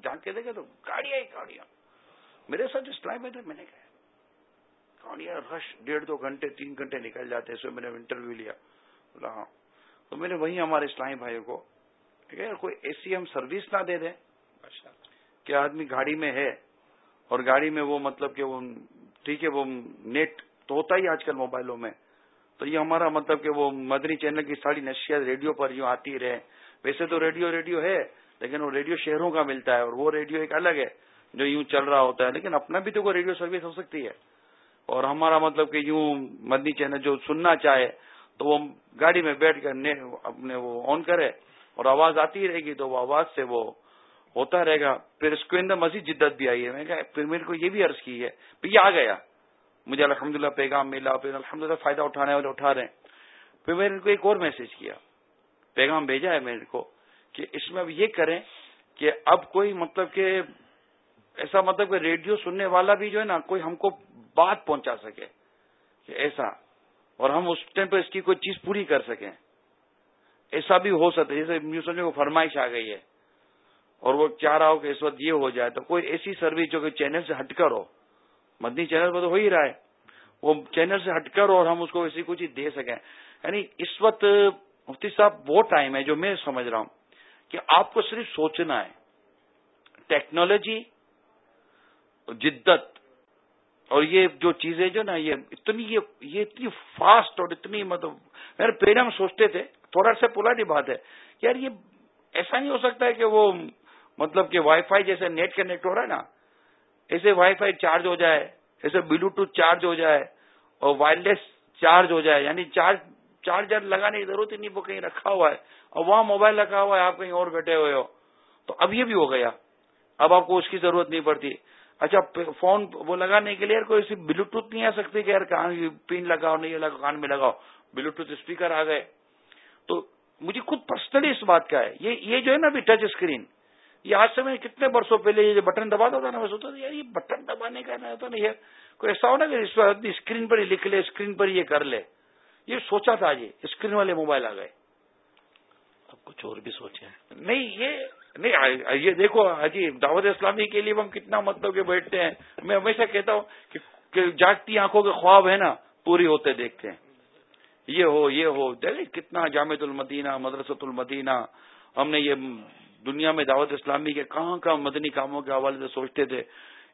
جان کے دیکھے تو گاڑیاں ہی گاڑیاں۔ میرے ساتھ اسلام میں تھے میں نے کہا گاڑیاں رش ڈیڑھ دو گھنٹے تین گھنٹے نکل جاتے اس میں میں نے انٹرویو لیا۔ بولا ہاں۔ تو میں نے وہی ہمارے اسلامی بھائیوں کو کوئی ایسی ہم سروس نہ دے دیں۔ کہ آدمی گاڑی میں ہے اور گاڑی میں وہ مطلب کہ وہ ٹھیک ہے وہ نیٹ تو ہوتا ہی آج کل موبائلوں میں۔ تو یہ ہمارا مطلب کہ وہ مدنی چینل کی ساری نشیات ریڈیو پر یوں آتی رہے۔ ویسے تو ریڈیو ریڈیو ہے، لیکن وہ ریڈیو شہروں کا ملتا ہے اور وہ ریڈیو ایک الگ ہے جو یوں چل رہا ہوتا ہے۔ لیکن اپنا بھی تو کوئی ریڈیو سروس ہو سکتی ہے۔ اور ہمارا مطلب کہ یوں مدنی چینل جو سننا چاہے تو وہ گاڑی میں بیٹھ کر اپنے وہ آن کرے اور آواز آتی رہے گی تو وہ آواز سے وہ ہوتا رہے گا۔ پھر اس کے اندر مزید جدت بھی آئی ہے۔ میں کہا، پھر میرے کو یہ بھی عرض کی ہے پھر یہ آ گیا۔ مجھے الحمد پیغام ملا، پھر الحمد للہ فائدہ اٹھانے والے اٹھا رہے ہیں۔ پھر میں نے کو ایک اور میسج کیا۔ پیغام بھیجا ہے میرے کو کہ اس میں اب یہ کریں کہ اب کوئی مطلب کہ ایسا مطلب کہ ریڈیو سننے والا بھی جو ہے نا، کوئی ہم کو بات پہنچا سکے کہ ایسا، اور ہم اس ٹائم پہ اس کی کوئی چیز پوری کر سکیں۔ ایسا بھی ہو سکتا ہے، جیسے میو سمجھے کو فرمائش آ گئی ہے اور وہ چاہ رہا ہو کہ اس وقت یہ ہو جائے، تو کوئی ایسی سروس جو کہ چینل سے ہٹ کر ہو۔ مدنی چینل پہ تو ہو ہی رہا ہے۔ وہ چینل سے ہٹ کر اور ہم اس کو ایسی کوئی چیز دے سکیں۔ یعنی اس وقت مفتی صاحب وہ ٹائم ہے جو میں سمجھ رہا ہوں کہ آپ کو صرف سوچنا ہے۔ ٹیکنالوجی، جدت اور یہ جو چیزیں جو نا یہ اتنی یہ اتنی فاسٹ اور اتنی مطلب میرے پہلے ہم سوچتے تھے، تھوڑا سا پلانی بات ہے یار یہ ایسا نہیں ہو سکتا ہے کہ وہ مطلب کہ وائی فائی جیسے نیٹ کنیکٹ ہو رہا ہے نا۔ ایسے وائی فائی چارج ہو جائے، ایسے بلوٹوتھ چارج ہو جائے اور وائرلیس چارج ہو جائے یعنی چارج، چارجر لگانے کی ضرورت ہی نہیں، وہ کہیں رکھا ہوا ہے اور وہاں موبائل رکھا ہوا ہے، آپ کہیں اور بیٹھے ہوئے ہو۔ تو اب یہ بھی ہو گیا۔ اب آپ کو اس کی ضرورت نہیں پڑتی۔ اچھا فون وہ لگانے کے لیے کوئی بلوٹوتھ نہیں آ سکتی کہ یار کان پین لگاؤ، نہیں لگاؤ، کان میں لگاؤ۔ بلوٹوتھ اسپیکر آ گئے۔ تو مجھے خود پرسنلی اس بات کا ہے۔ یہ یہ جو ہے نا ابھی ٹچ اسکرین یہ آج سے میں کتنے برسوں پہلے یہ بٹن دباتا تھا نا میں سوچتا تھا یار یہ بٹن دبانے کا ہوتا نہیں ہے۔ کوئی ایسا ہو نا کہ اسکرین پر ہی لکھ لے اسکرین پر یہ کر لے۔ یہ سوچا تھا یہ اسکرین والے موبائل آ گئے۔ اب کچھ اور بھی سوچے نہیں یہ نہیں یہ دیکھو حجی دعوت اسلامی کے لیے ہم کتنا مطلب کہ بیٹھتے ہیں۔ میں ہمیشہ کہتا ہوں کہ جاگتی آنکھوں کے خواب ہے نا پوری ہوتے دیکھتے ہیں۔ یہ ہو یہ ہو۔ دیکھیں کتنا جامع المدینہ مدرسۃ المدینہ۔ ہم نے یہ دنیا میں دعوت اسلامی کے کہاں کہاں مدنی کاموں کے حوالے سے سوچتے تھے؟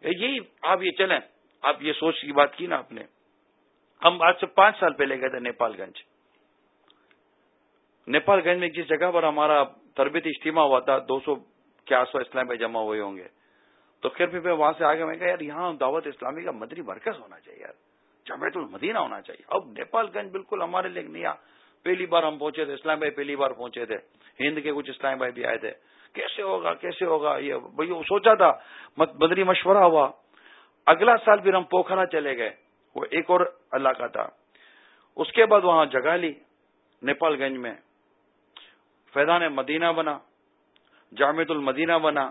یہی آپ یہ چلیں۔ آپ یہ سوچ کی بات کی نا آپ نے۔ ہم آج سے پانچ سال پہلے گئے تھے نیپال گنج۔ نیپال گنج میں جس جگہ پر ہمارا تربیتی اجتماع ہوا تھا، دو سو کے آس پاس اسلام میں جمع ہوئے ہوں گے۔ تو پھر بھی میں وہاں سے آگے میں کہا، یار، یہاں دعوت اسلامی کا مدنی مرکز ہونا چاہیے یار۔ جامعت المدینہ ہونا چاہیے۔ اب نیپال گنج بالکل ہمارے لیے نہیں آ پہلی بار ہم پہنچے تھے، اسلام بھائی پہلی بار پہنچے تھے۔ ہند کے کچھ اسلام بھائی بھی آئے تھے۔ کیسے ہوگا کیسے ہوگا؟ یہ بھائی سوچا تھا مدنی مشورہ ہوا۔ اگلا سال پھر ہم پوکھرا چلے گئے، وہ ایک اور علاقہ تھا۔ اس کے بعد وہاں جگہ لی، نیپال گنج میں۔ فیضان مدینہ بنا، جامع المدینہ بنا۔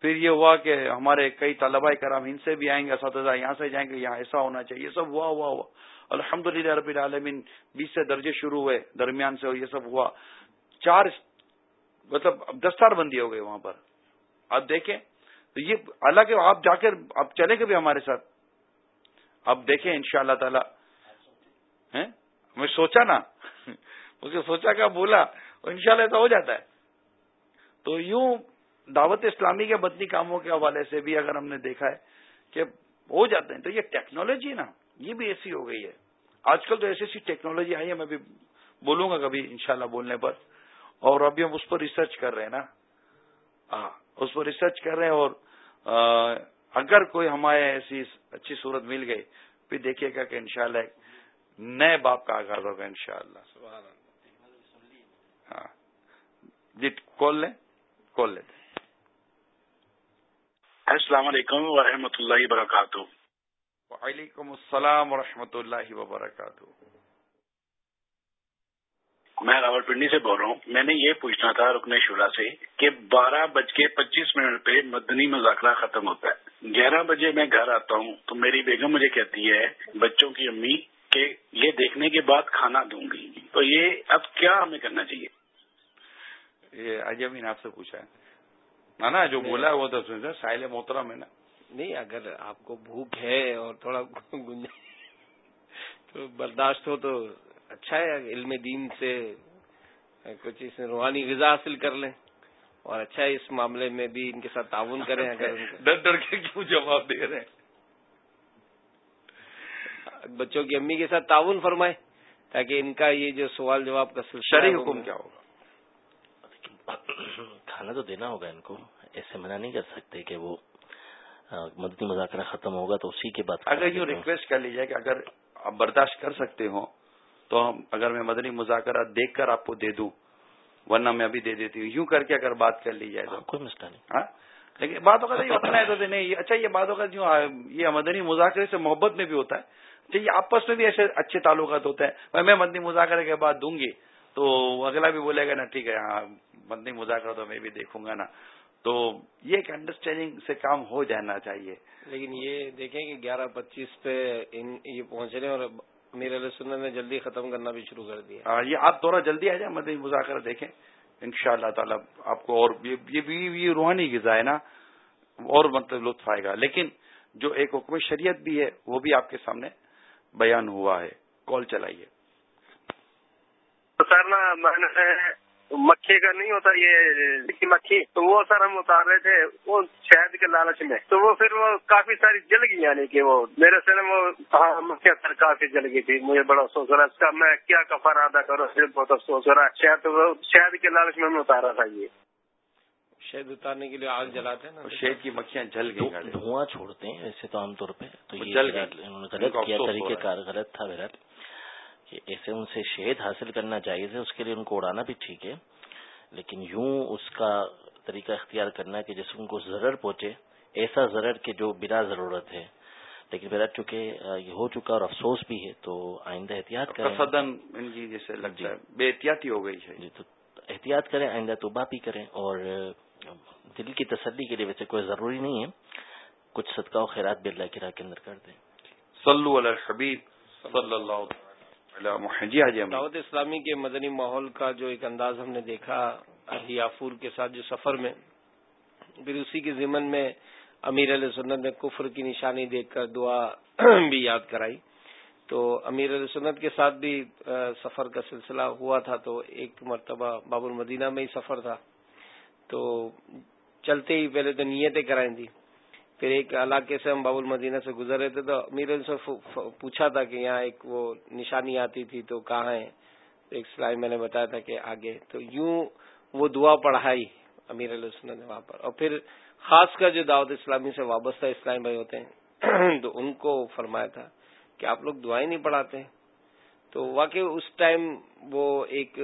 پھر یہ ہوا کہ ہمارے کئی طلباء کرام ان سے بھی آئیں گے، اساتذہ یہاں سے جائیں گے، یہاں ایسا ہونا چاہیے۔ یہ سب ہوا ہوا ہوا۔ الحمد للہ ربی العالمین بیس سے درجے شروع ہوئے، درمیان سے یہ سب ہوا۔ چار مطلب دستار بندی ہو گئی وہاں پر۔ آپ دیکھیں، تو یہ حالانکہ آپ جا کر، آپ چلے گے بھی ہمارے ساتھ؟ آپ دیکھیں ان شاء اللہ تعالی۔ میں سوچا نا۔ مجھے سوچا کیا، بولا ان شاء اللہ ایسا ہو جاتا ہے۔ تو یوں دعوت اسلامی کے بدنی کاموں کے حوالے سے بھی اگر ہم نے دیکھا ہے کہ ہو جاتے ہیں، تو یہ ٹیکنالوجی نا، یہ بھی ایسی ہو گئی ہے۔ آج کل تو ایسی ایسی ٹیکنالوجی آئی ہے، میں بھی بولوں گا کبھی انشاءاللہ بولنے پر۔ اور ابھی ہم اس پر ریسرچ کر رہے ہیں نا۔ ہاں اس پر ریسرچ کر رہے ہیں اور اگر کوئی ہمارے ایسی اچھی صورت مل گئی پھر دیکھیے گا کہ انشاءاللہ نئے باپ کا آغاز ہوگا انشاءاللہ۔ ہاں۔ جی کال لیں کال لیتے السلام علیکم ورحمۃ اللہ وبرکاتہ۔ وعلیکم السلام ورحمۃ اللہ وبرکاتہ۔ میں راول پنڈی سے بول رہا ہوں۔ میں نے یہ پوچھنا تھا رکن شورا سے کہ بارہ بج کے پچیس منٹ پہ مدنی مذاکرہ ختم ہوتا ہے۔ گیارہ بجے میں گھر آتا ہوں تو میری بیگم مجھے کہتی ہے بچوں کی امی کہ یہ دیکھنے کے بعد کھانا دوں گی۔ تو یہ اب کیا ہمیں کرنا چاہیے؟ یہ آج امین آپ سے پوچھا ہے۔ نا جو بولا ہے وہ تو سائل محترم ہے نا۔ نہیں اگر آپ کو بھوک ہے اور تھوڑا گنجائش تو برداشت ہو تو اچھا ہے علم دین سے کچھ اس روحانی غذا حاصل کر لیں اور اچھا ہے اس معاملے میں بھی ان کے ساتھ تعاون کریں اگر ڈر ڈر کے کیوں جواب دے رہے ہیں؟ بچوں کی امی کے ساتھ تعاون فرمائے تاکہ ان کا یہ جو سوال جواب کا شرح حکم کیا ہوگا؟ کھانا تو دینا ہوگا ان کو ایسے منع نہیں کر سکتے کہ وہ مدنی مذاکرہ ختم ہوگا تو اسی کے بعد اگر یہ ریکویسٹ کر لیجیے کہ اگر آپ برداشت کر سکتے ہو تو اگر میں مدنی مذاکرہ دیکھ کر آپ کو دے دوں ورنہ میں ابھی دے دیتی ہوں۔ یوں کر کے اگر بات کر لی جائے تو۔ کوئی مسئلہ نہیں۔ ہاں؟ لیکن بات ہوگا اپنا ہے تو نہیں اچھا یہ بات ہوگا جو یہ مدنی مذاکرے سے محبت میں بھی ہوتا ہے۔ اچھا یہ آپس میں بھی ایسے اچھے تعلقات ہوتے ہیں۔ میں مدنی مذاکرے کے بعد دوں گی تو اگلا بھی بولے گا نا ٹھیک ہے ہاں مدنی مذاکرہ تو میں بھی دیکھوں گا نا۔ تو یہ ایک انڈرسٹینڈنگ سے کام ہو جانا چاہیے۔ لیکن یہ دیکھیں کہ گیارہ پچیس پہ یہ پہنچ رہے ہیں اور میرے علیہ سنت نے جلدی ختم کرنا بھی شروع کر دیا۔ ہاں، یہ آپ تھوڑا جلدی آ جائیں مدنی مذاکرہ دیکھیں۔ ان شاء اللہ تعالی آپ کو اور یہ بھی روحانی غذا ہے نا اور مطلب لطف آئے گا۔ لیکن جو ایک حکم شریعت بھی ہے وہ بھی آپ کے سامنے بیان ہوا ہے۔ کال چلائیے۔ سر نا میں نے مکھی کا نہیں ہوتا یہ مکھی۔ تو وہ سر ہم اتار رہے تھے وہ شہد کے لالچ میں۔ تو وہ پھر وہ کافی ساری جل گئی یعنی کہ وہ میرے سر وہ ہاں مکھیاں سر کافی جل گئی تھی۔ مجھے بڑا افسوس ہو رہا ہے۔ اس کا میں کیا کفر ادا کروں بہت افسوس ہو رہا ہے۔ شہد شہد کے لالچ میں اتارا تھا یہ۔ شہد اتارنے کے لیے آگ جلاتے ہیں نا۔ شہد کی مکھیاں جل گئی دھواں چھوڑتے ہیں ایسے تو عام طور پہ۔ تو یہ غلط کیا طریقہ کار غلط تھا ویرٹ کہ ایسے ان سے شہد حاصل کرنا چاہیے تھا اس کے لیے ان کو اڑانا بھی ٹھیک ہے لیکن یوں اس کا طریقہ اختیار کرنا کہ جس ان کو ضرر پہنچے ایسا ضرر کہ جو بلا ضرورت ہے۔ لیکن میرا چونکہ یہ ہو چکا اور افسوس بھی ہے تو آئندہ احتیاط کریں۔ کی جیسے لگ جائے بے احتیاطی ہو گئی ہے۔ جی تو احتیاط کریں آئندہ تو باپی کریں اور دل کی تسلی کے لیے ویسے کوئی ضروری نہیں ہے۔ کچھ صدقہ و خیرات بھی اللہ کی راہ کے اندر کر دیں۔ صلو علی الحبیب صلی اللہ جی، ہاں, جی ہاں جی دعوت اسلامی کے مدنی ماحول کا جو ایک انداز ہم نے دیکھا یافور کے ساتھ جو سفر میں، پھر اسی کے ضمن میں امیر علیہ سنت نے کفر کی نشانی دیکھ کر دعا بھی یاد کرائی۔ تو امیر علیہ سنت کے ساتھ بھی سفر کا سلسلہ ہوا تھا، تو ایک مرتبہ باب المدینہ میں ہی سفر تھا۔ تو چلتے ہی پہلے تو نیتیں کرائیں تھی پھر ایک علاقے سے ہم باب المدینہ سے گزر رہے تھے تو امیر سے پوچھا تھا کہ یہاں ایک وہ نشانی آتی تھی تو کہاں ہے؟ ایک سلائی میں نے بتایا تھا کہ آگے۔ تو یوں وہ دعا پڑھائی امیر علیہ نے وہاں پر۔ اور پھر خاص کر جو دعوت اسلامی سے وابستہ اسلامی بھائی ہوتے ہیں، تو ان کو فرمایا تھا کہ آپ لوگ دعائیں نہیں پڑھاتے۔ تو واقعی اس ٹائم وہ ایک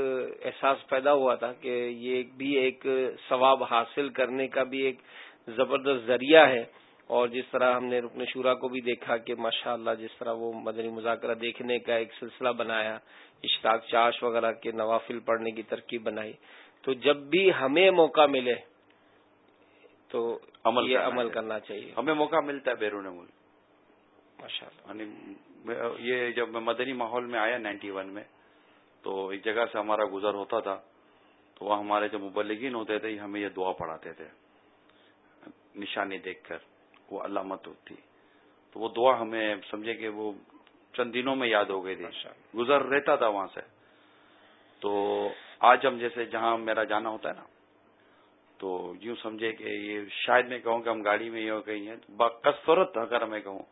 احساس پیدا ہوا تھا کہ یہ بھی ایک ثواب حاصل کرنے کا بھی ایک زبردست ذریعہ ہے۔ اور جس طرح ہم نے رکن شورا کو بھی دیکھا کہ ماشاء اللہ جس طرح وہ مدنی مذاکرہ دیکھنے کا ایک سلسلہ بنایا اشتاق چاش وغیرہ کے نوافل پڑھنے کی ترکیب بنائی۔ تو جب بھی ہمیں موقع ملے تو عمل یہ عمل کرنا چاہیے۔ ہمیں موقع ملتا ہے بیرون ملک۔ ماشاء اللہ یعنی یہ جب میں مدنی ماحول میں آیا نائنٹی ون میں تو ایک جگہ سے ہمارا گزر ہوتا تھا تو وہ ہمارے جو مبلگین ہوتے تھے ہمیں یہ دعا پڑھاتے تھے نشانی دیکھ کر۔ وہ علامت ہوتی۔ تو وہ دعا ہمیں سمجھے کہ وہ چند دنوں میں یاد ہو گئی تھی۔ گزر رہتا تھا وہاں سے۔ تو آج ہم جیسے جہاں میرا جانا ہوتا ہے نا تو یوں سمجھے کہ یہ شاید میں کہوں کہ ہم گاڑی میں یہ ہو گئی ہیں۔ بکثرت اگر میں کہوں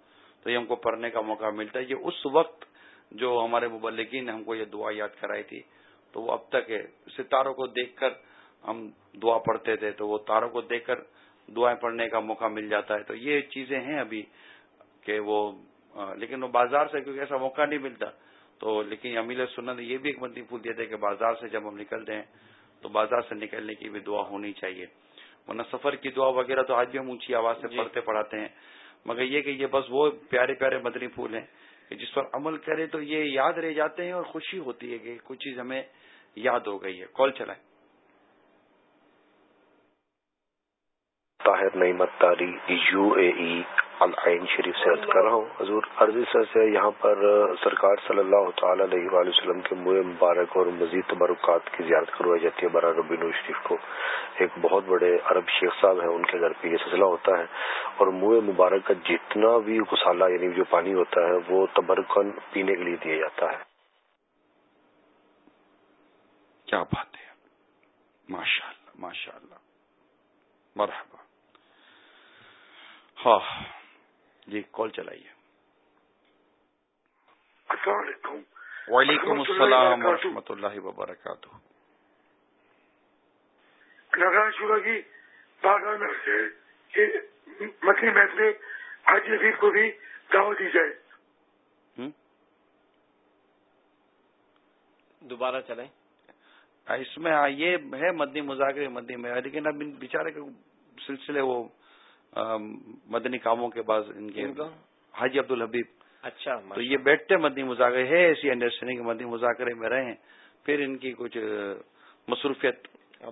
تو یہ ہم کو پڑھنے کا موقع ملتا ہے۔ یہ اس وقت جو ہمارے مبلکین نے ہم کو یہ دعا یاد کرائی تھی تو وہ اب تک ہے۔ ستاروں کو دیکھ کر ہم دعا پڑھتے تھے تو وہ تاروں کو دیکھ کر دعائیں پڑھنے کا موقع مل جاتا ہے تو یہ چیزیں ہیں ابھی کہ وہ لیکن وہ بازار سے کیونکہ ایسا موقع نہیں ملتا۔ تو لیکن امیل سنت نے یہ بھی ایک بندی پھول دیا تھا کہ بازار سے جب ہم نکلتے ہیں تو بازار سے نکلنے کی بھی دعا ہونی چاہیے۔ ورنہ سفر کی دعا وغیرہ تو آج بھی ہم اونچی آواز سے جی۔ پڑھتے پڑھاتے ہیں۔ مگر یہ کہ یہ بس وہ پیارے پیارے مدنی پھول ہیں کہ جس پر عمل کرے تو یہ یاد رہ جاتے ہیں اور خوشی ہوتی ہے کہ کچھ چیز ہمیں یاد ہو گئی ہے۔ کال چلائیں۔ طاہر نعمت تاری یو اے ای العین شریف سے عرض کر رہا ہوں۔ حضور، عرضی سر سے یہاں پر سرکار صلی اللہ تعالی علیہ وآلہ وسلم کے منہ مبارک اور مزید تبرکات کی زیارت کروائی جاتی ہے برا ربی شریف کو۔ ایک بہت بڑے عرب شیخ صاحب ہیں، ان کے گھر پہ یہ سلسلہ ہوتا ہے اور منہ مبارک کا جتنا بھی غسالہ یعنی جو پانی ہوتا ہے، وہ تبرکن پینے کے لیے دیا جاتا ہے۔ کیا بات ہے؟ ماشاء اللہ ماشاء اللہ مرحبا۔ ہاں۔ جی کال چلائیے السلام علیکم۔ وعلیکم السلام و رحمۃ اللہ وبرکاتہ۔ شورا کی سے مچھلی میچ میں آج عزیز کو بھی دعوت دی جائے۔ دوبارہ چلیں۔ اس میں یہ ہے مدنی مذاکرے مدنی میں۔ لیکن اب بیچارے کے سلسلے وہ مدنی کاموں کے بعد ان کے حاجی عبد الحبیب اچھا تو یہ بیٹھتے مدنی مذاکرے ہے ایسی انڈرسٹینڈنگ مدنی مذاکرے میں رہے پھر ان کی کچھ مصروفیت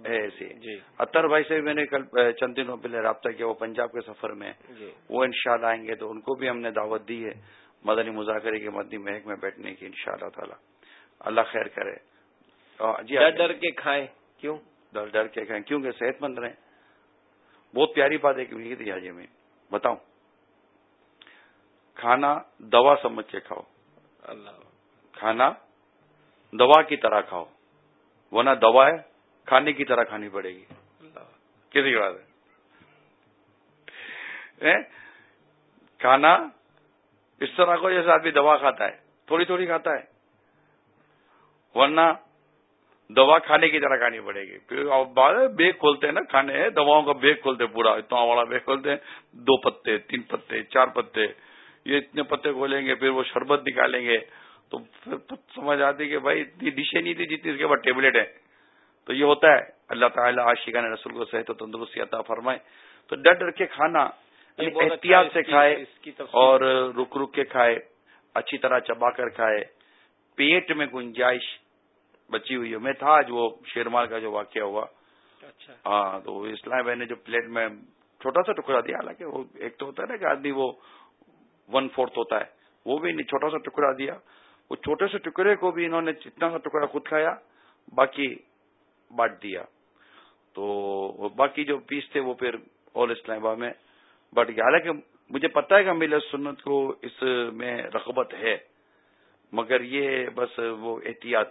ہے ایسی۔ جی۔ اتر بھائی سے میں نے کل چند دنوں پہلے رابطہ کیا وہ پنجاب کے سفر میں جی۔ وہ ان شاء اللہ آئیں گے تو ان کو بھی ہم نے دعوت دی ہے مدنی مذاکرے کے مدنی مہک میں بیٹھنے کی ان شاء اللہ تعالی۔ اللہ خیر کرے۔ جی ڈر ڈر کے کھائیں کیوں؟ ڈر ڈر کے کھائیں کیونکہ صحت مند رہیں۔ بہت پیاری بات ہے کہ تھی حاجی میں بتاؤں۔ کھانا دوا سمجھ کے کھاؤ۔ اللہ۔ کھانا دوا کی طرح کھاؤ۔ ورنہ دوا ہے کھانے کی طرح کھانی پڑے گی۔ کسی بات ہے؟ کھانا اس طرح کو جیسے آدمی دوا کھاتا ہے تھوڑی تھوڑی کھاتا ہے۔ ورنہ دوا کھانے کی طرح کھانی پڑے گی۔ پھر بیگ کھولتے ہیں نا کھانے دواؤں کا بیگ کھولتے پورا اتنا والا بیگ کھولتے ہیں دو پتے تین پتے چار پتے یہ اتنے پتے کھولیں گے پھر وہ شربت نکالیں گے۔ تو پھر سمجھ آتی کہ بھائی اتنی ڈشیں نہیں تھی جتنی اس کے بعد ٹیبلٹ ہے۔ تو یہ ہوتا ہے۔ اللہ تعالیٰ عاشقہ نے رسول کو صحت و تندرستی عطا فرمائے۔ تو ڈر ڈر کے کھانا یعنی احتیاط سے کھائے اور رک رک کے کھائے اچھی طرح چبا کر کھائے۔ پیٹ میں گنجائش بچی ہوئی ہے۔ میں تھا آج وہ شیرمال کا جو واقعہ ہوا۔ اچھا۔ ہاں تو اسلام بھائی نے جو پلیٹ میں چھوٹا سا ٹکڑا دیا حالانکہ وہ ایک تو ہوتا ہے نا کہ آدمی وہ ون فورتھ ہوتا ہے وہ بھی چھوٹا سا ٹکڑا دیا۔ وہ چھوٹے سے ٹکڑے کو بھی انہوں نے جتنا سا ٹکڑا خود کھایا باقی بانٹ دیا۔ تو باقی جو پیس تھے وہ پھر آل اسلام آباد میں بٹ گیا۔ حالانکہ مجھے پتا ہے کہ میل سنت کو اس میں رغبت ہے مگر یہ بس وہ احتیاط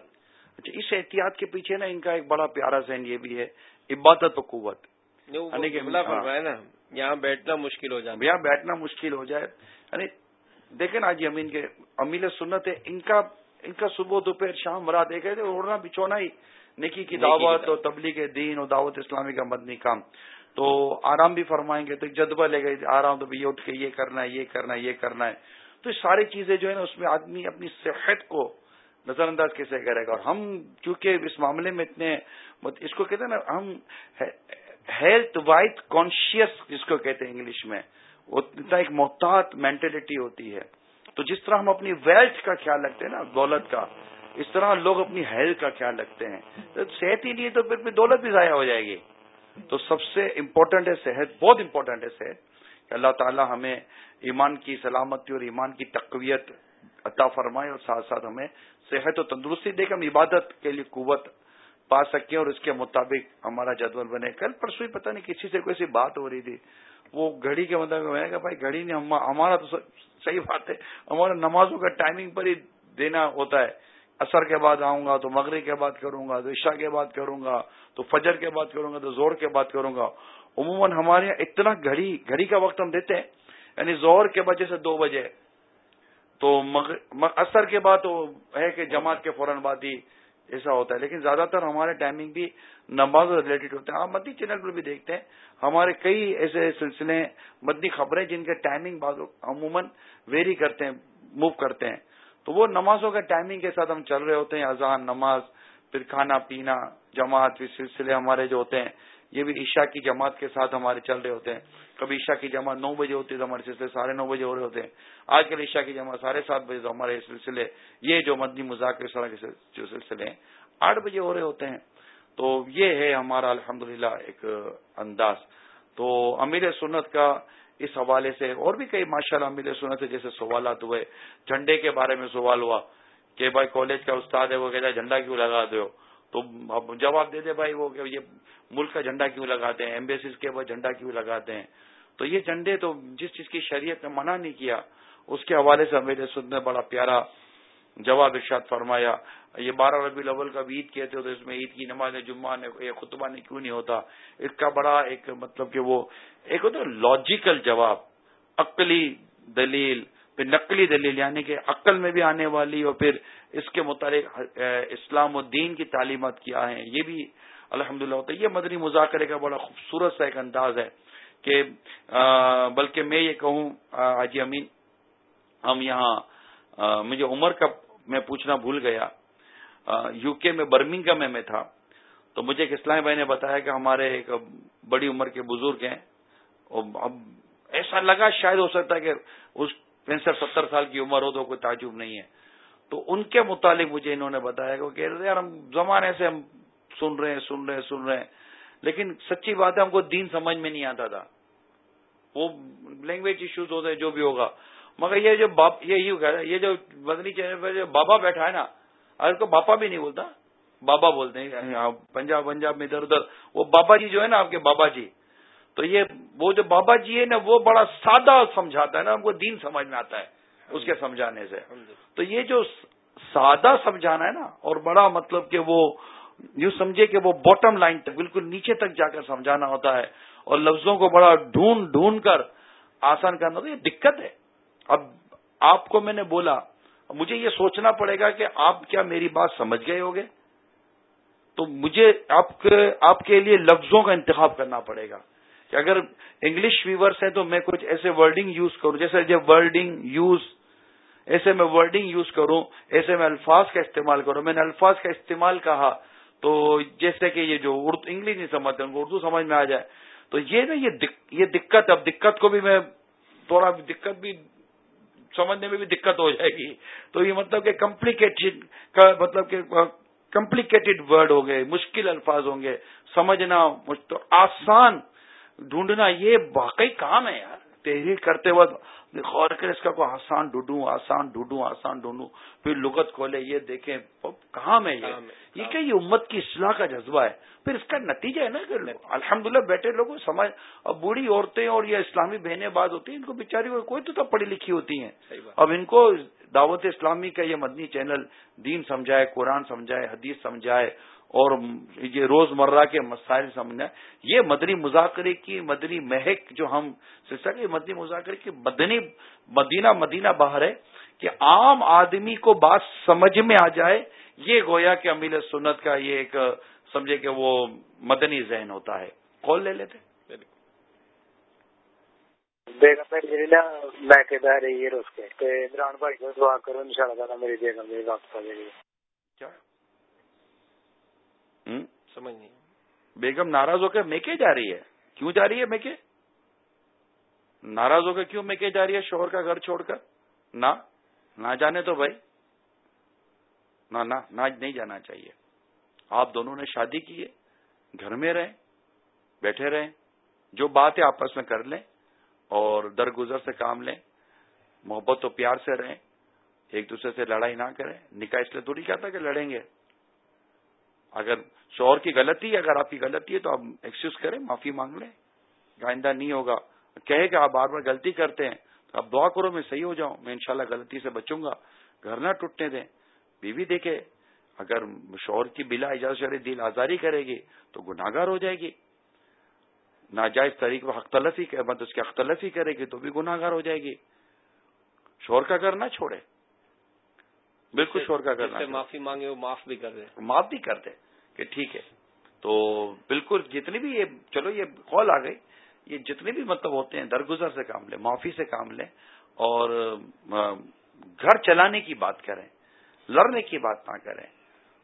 اچھا اس احتیاط کے پیچھے نا ان کا ایک بڑا پیارا ذہن یہ بھی ہے عبادت و قوت۔ یعنی نا یہاں بیٹھنا مشکل ہو جائے یہاں بیٹھنا مشکل ہو جائے۔ یعنی دیکھیں نا جی امین کے امیل سنت ہے ان کا ان کا صبح دوپہر شام رات ایک ہے اڑنا بچونا ہی۔ نکی کی دعوت اور تبلیغ دین اور دعوت اسلامی کا مدنی کام۔ تو آرام بھی فرمائیں گے تو ایک جذبہ لے گئے آرام تو یہ اٹھ کے یہ کرنا ہے یہ کرنا ہے یہ کرنا ہے۔ تو ساری چیزیں جو ہے نا اس میں آدمی اپنی صحت کو نظر انداز کیسے کرے گا؟ اور ہم کیونکہ اس معاملے میں اتنے اس کو کہتے ہیں نا، ہم ہیلتھ وائٹ کانشیس جس کو کہتے ہیں انگلش میں، اتنا ایک محتاط مینٹلٹی ہوتی ہے۔ تو جس طرح ہم اپنی ویلتھ کا خیال رکھتے ہیں نا، دولت کا، اس طرح لوگ اپنی ہیلتھ کا خیال رکھتے ہیں۔ تو صحت ہی نہیں تو پھر دولت بھی ضائع ہو جائے گی۔ تو سب سے امپورٹنٹ ہے صحت، بہت امپورٹنٹ ہے صحت۔ کہ اللہ تعالی ہمیں ایمان کی سلامتی اور ایمان کی تقویت عطا فرمائے اور ساتھ ساتھ ہمیں صحت و تندرستی دے کے ہم عبادت کے لیے قوت پا سکیں اور اس کے مطابق ہمارا جدول بنے۔ کل پرسوں ہی پتہ نہیں کسی سے کوئی سی بات ہو رہی تھی۔ وہ گھڑی کے مطابق میں نے کہا، بھائی، گھڑی نے ہمارا تو صحیح بات ہے۔ ہمارا نمازوں کا ٹائمنگ پر ہی دینا ہوتا ہے۔ اثر کے بعد آؤں گا تو مغرب کے بعد کروں گا، تو عشاء کے بعد کروں گا، تو فجر کے بعد کروں گا، تو زور کے بعد کروں گا۔ عموماً ہمارے یہاں اتنا گھڑی گھڑی کا وقت ہم دیتے ہیں یعنی زور کے بجے سے دو بجے۔ تو اثر کے بعد تو ہے کہ جماعت کے فوراً بعد ہی ایسا ہوتا ہے، لیکن زیادہ تر ہمارے ٹائمنگ بھی نماز ریلیٹڈ ہوتے ہیں۔ آپ مدنی چینل پر بھی دیکھتے ہیں۔ ہمارے کئی ایسے سلسلے مدنی خبریں جن کے ٹائمنگ بعض عموماً ویری کرتے ہیں موو کرتے ہیں۔ تو وہ نمازوں کے ٹائمنگ کے ساتھ ہم چل رہے ہوتے ہیں، اذان، نماز، پھر کھانا پینا، جماعت پھر سلسلے ہمارے جو ہوتے ہیں یہ بھی عشاء کی جماعت کے ساتھ ہمارے چل رہے ہوتے ہیں۔ کبھی عشاء کی جماعت نو بجے ہوتی ہے تو ہمارے سلسلے ساڑھے نو بجے ہو رہے ہوتے ہیں۔ آج کل عشاء کی جماعت ساڑھے سات بجے تو ہمارے سلسلے، یہ جو مدنی مذاکر کے جو سلسلے ہیں، آٹھ بجے ہو رہے ہوتے ہیں۔ تو یہ ہے ہمارا الحمد ایک انداز۔ تو امیر سنت کا اس حوالے سے اور بھی کئی ماشاء اللہ امیر سنت سے جیسے سوالات ہوئے۔ جھنڈے کے بارے میں سوال ہوا کہ بھائی کالج کا استاد ہے، وہ کہتا ہے جھنڈا کیوں لگا دو تو جواب دے دے بھائی وہ کہ یہ ملک کا جھنڈا کیوں لگاتے ہیں؟ ایمبیسیز کے وہ جھنڈا کیوں لگاتے ہیں؟ تو یہ جھنڈے تو جس چیز کی شریعت نے منع نہیں کیا، اس کے حوالے سے امیر سنت نے بڑا پیارا جواب ارشاد فرمایا۔ یہ بارہ ربی الاول کا بھی عید کہتے ہو تو اس میں عید کی نماز جمعہ نے خطبہ نے کیوں نہیں ہوتا؟ اس کا بڑا ایک مطلب کہ وہ ایک ہوتا ہے لاجیکل جواب، عقلی دلیل پھر نقلی دلیل یعنی کہ عقل میں بھی آنے والی اور پھر اس کے متعلق اسلام الدین کی تعلیمات کیا ہیں، یہ بھی الحمد للہ ہوتا ہے۔ یہ مدنی مذاکرے کا بڑا خوبصورت سا ایک انداز ہے کہ بلکہ میں یہ کہوں حاجی امین، ہم یہاں مجھے عمر کا میں پوچھنا بھول گیا۔ یو کے میں برمنگم میں تھا۔ تو مجھے ایک اسلامی بھائی نے بتایا کہ ہمارے ایک بڑی عمر کے بزرگ ہیں۔ اب ایسا لگا شاید ہو سکتا ہے کہ اس پینسٹھ ستر سال کی عمر ہو تو کوئی تعجب نہیں ہے۔ تو ان کے متعلق مجھے انہوں نے بتایا کہ کہہ رہے یار ہم زمانے سے ہم سن رہے ہیں، سن رہے ہیں، سن رہے ہیں۔ لیکن سچی بات ہے، ہم کو دین سمجھ میں نہیں آتا تھا۔ وہ لینگویج ایشوز ہوتے ہیں، جو بھی ہوگا۔ مگر یہ جو یہ یہ جو بدنی چینل پہ جو بابا بیٹھا ہے نا اگر کو باپا بھی نہیں بولتا۔ بابا بولتے ہیں پنجاب پنجاب میں ادھر ادھر۔ وہ بابا جی جو ہے نا، آپ کے بابا جی۔ تو یہ وہ جو بابا جی ہے نا، وہ بڑا سادہ سمجھاتا ہے نا، ہم کو دین سمجھ میں آتا ہے اس کے سمجھانے سے۔ تو یہ جو سادہ سمجھانا ہے نا، اور بڑا مطلب کہ وہ یوں سمجھے کہ وہ باٹم لائن تک، بالکل نیچے تک جا کر سمجھانا ہوتا ہے۔ اور لفظوں کو بڑا ڈھونڈ ڈھونڈ کر آسان کرنا ہوتا ہے، یہ دقت ہے۔ اب آپ کو میں نے بولا، مجھے یہ سوچنا پڑے گا کہ آپ کیا میری بات سمجھ گئے ہوگے؟ تو مجھے آپ کے آپ کے لیے لفظوں کا انتخاب کرنا پڑے گا۔ کہ اگر انگلش ویورس ہیں تو میں کچھ ایسے ورڈنگ یوز کروں، جیسے جب ورڈنگ یوز ایسے میں ورڈنگ یوز کروں، ایسے میں الفاظ کا استعمال کروں۔ میں نے الفاظ کا استعمال کہا تو جیسے کہ یہ جو اردو، انگلش نہیں سمجھتے، ان کو اردو سمجھ میں آ جائے۔ تو یہ نا، یہ دقت، اب دقت کو بھی میں تھوڑا دقت بھی سمجھنے میں بھی دقت ہو جائے گی۔ تو یہ مطلب کہ کمپلیکیٹڈ کا مطلب کہ کمپلیکیٹڈ ورڈ ہوں گے، مشکل الفاظ ہوں گے، سمجھنا تو آسان ڈھونڈنا یہ واقعی کام ہے یار۔ تحریر کرتے وقت غور کر اس کا کوئی آسان ڈھونڈوں آسان ڈھونڈوں آسان ڈھونڈوں۔ پھر لغت کھولے یہ دیکھیں کہاں میں یہ۔ یہ کہ یہ امت کی اصلاح کا جذبہ ہے۔ پھر اس کا نتیجہ ہے نا کہ الحمد للہ بیٹھے لوگوں سمجھ اب بوڑھی عورتیں اور یہ اسلامی بہنیں بعض ہوتی ہیں ان کو بیچاری کوئی تو تب پڑھی لکھی ہوتی ہیں۔ اب ان کو دعوت اسلامی کا یہ مدنی چینل دین سمجھائے قرآن سمجھائے حدیث سمجھائے اور یہ روز مرہ کے مسائل سمجھنا یہ مدنی مذاکرے کی مدنی مہک جو ہم سلسلہ مدنی مذاکرے کی مدنی مدینہ مدینہ باہر ہے کہ عام آدمی کو بات سمجھ میں آ جائے یہ گویا کہ امیل سنت کا یہ ایک سمجھے کہ وہ مدنی ذہن ہوتا ہے۔ کال لے لیتے۔ بیگم میری نا میں کے بہ رہی ہے اس کے۔ عمران بھائی کو دعا کرو ان شاء اللہ میری بیگم میری واپس آ جائے گی۔ کیا سمجھ نہیں۔ بیگم ناراض ہو کر میکے جا رہی ہے۔ کیوں جا رہی ہے میکے؟ ناراض ہو کر کیوں میکے جا رہی ہے شوہر کا گھر چھوڑ کر؟ نہ نہ جانے تو بھائی۔ نہ نہ نہیں جانا چاہیے۔ آپ دونوں نے شادی کی ہے گھر میں رہیں بیٹھے رہیں جو بات ہے آپس میں کر لیں اور درگزر سے کام لیں محبت و پیار سے رہیں ایک دوسرے سے لڑائی نہ کریں۔ نکاح اس لیے تھوڑی کہتا کہ لڑیں گے۔ اگر شوہر کی غلطی اگر آپ کی غلطی ہے تو آپ ایکسکیوز کریں، معافی مانگ لیں۔ آئندہ نہیں ہوگا۔ کہے کہ آپ بار بار غلطی کرتے ہیں، تو آپ دعا کرو، میں صحیح ہو جاؤں، میں انشاءاللہ غلطی سے بچوں گا۔ گھر نہ ٹوٹنے دیں۔ بیوی دیکھے، اگر شوہر کی بلا اجازت شرح دل آزاری کرے گی تو گناگار ہو جائے گی۔ ناجائز طریقے حق تلفی مطلب اس کی حق تلفی کرے گی تو بھی گناگار ہو جائے گی۔ شوہر کا گھر نہ چھوڑے۔ بالکل شور کا کرنا معافی مانگے وہ معاف بھی کر دے۔ معاف بھی کر دے کہ ٹھیک ہے۔ تو بالکل جتنی بھی یہ چلو یہ کال آ گئی۔ یہ جتنے بھی مطلب ہوتے ہیں درگزر سے کام لیں معافی سے کام لیں اور گھر چلانے کی بات کریں لڑنے کی بات نہ کریں۔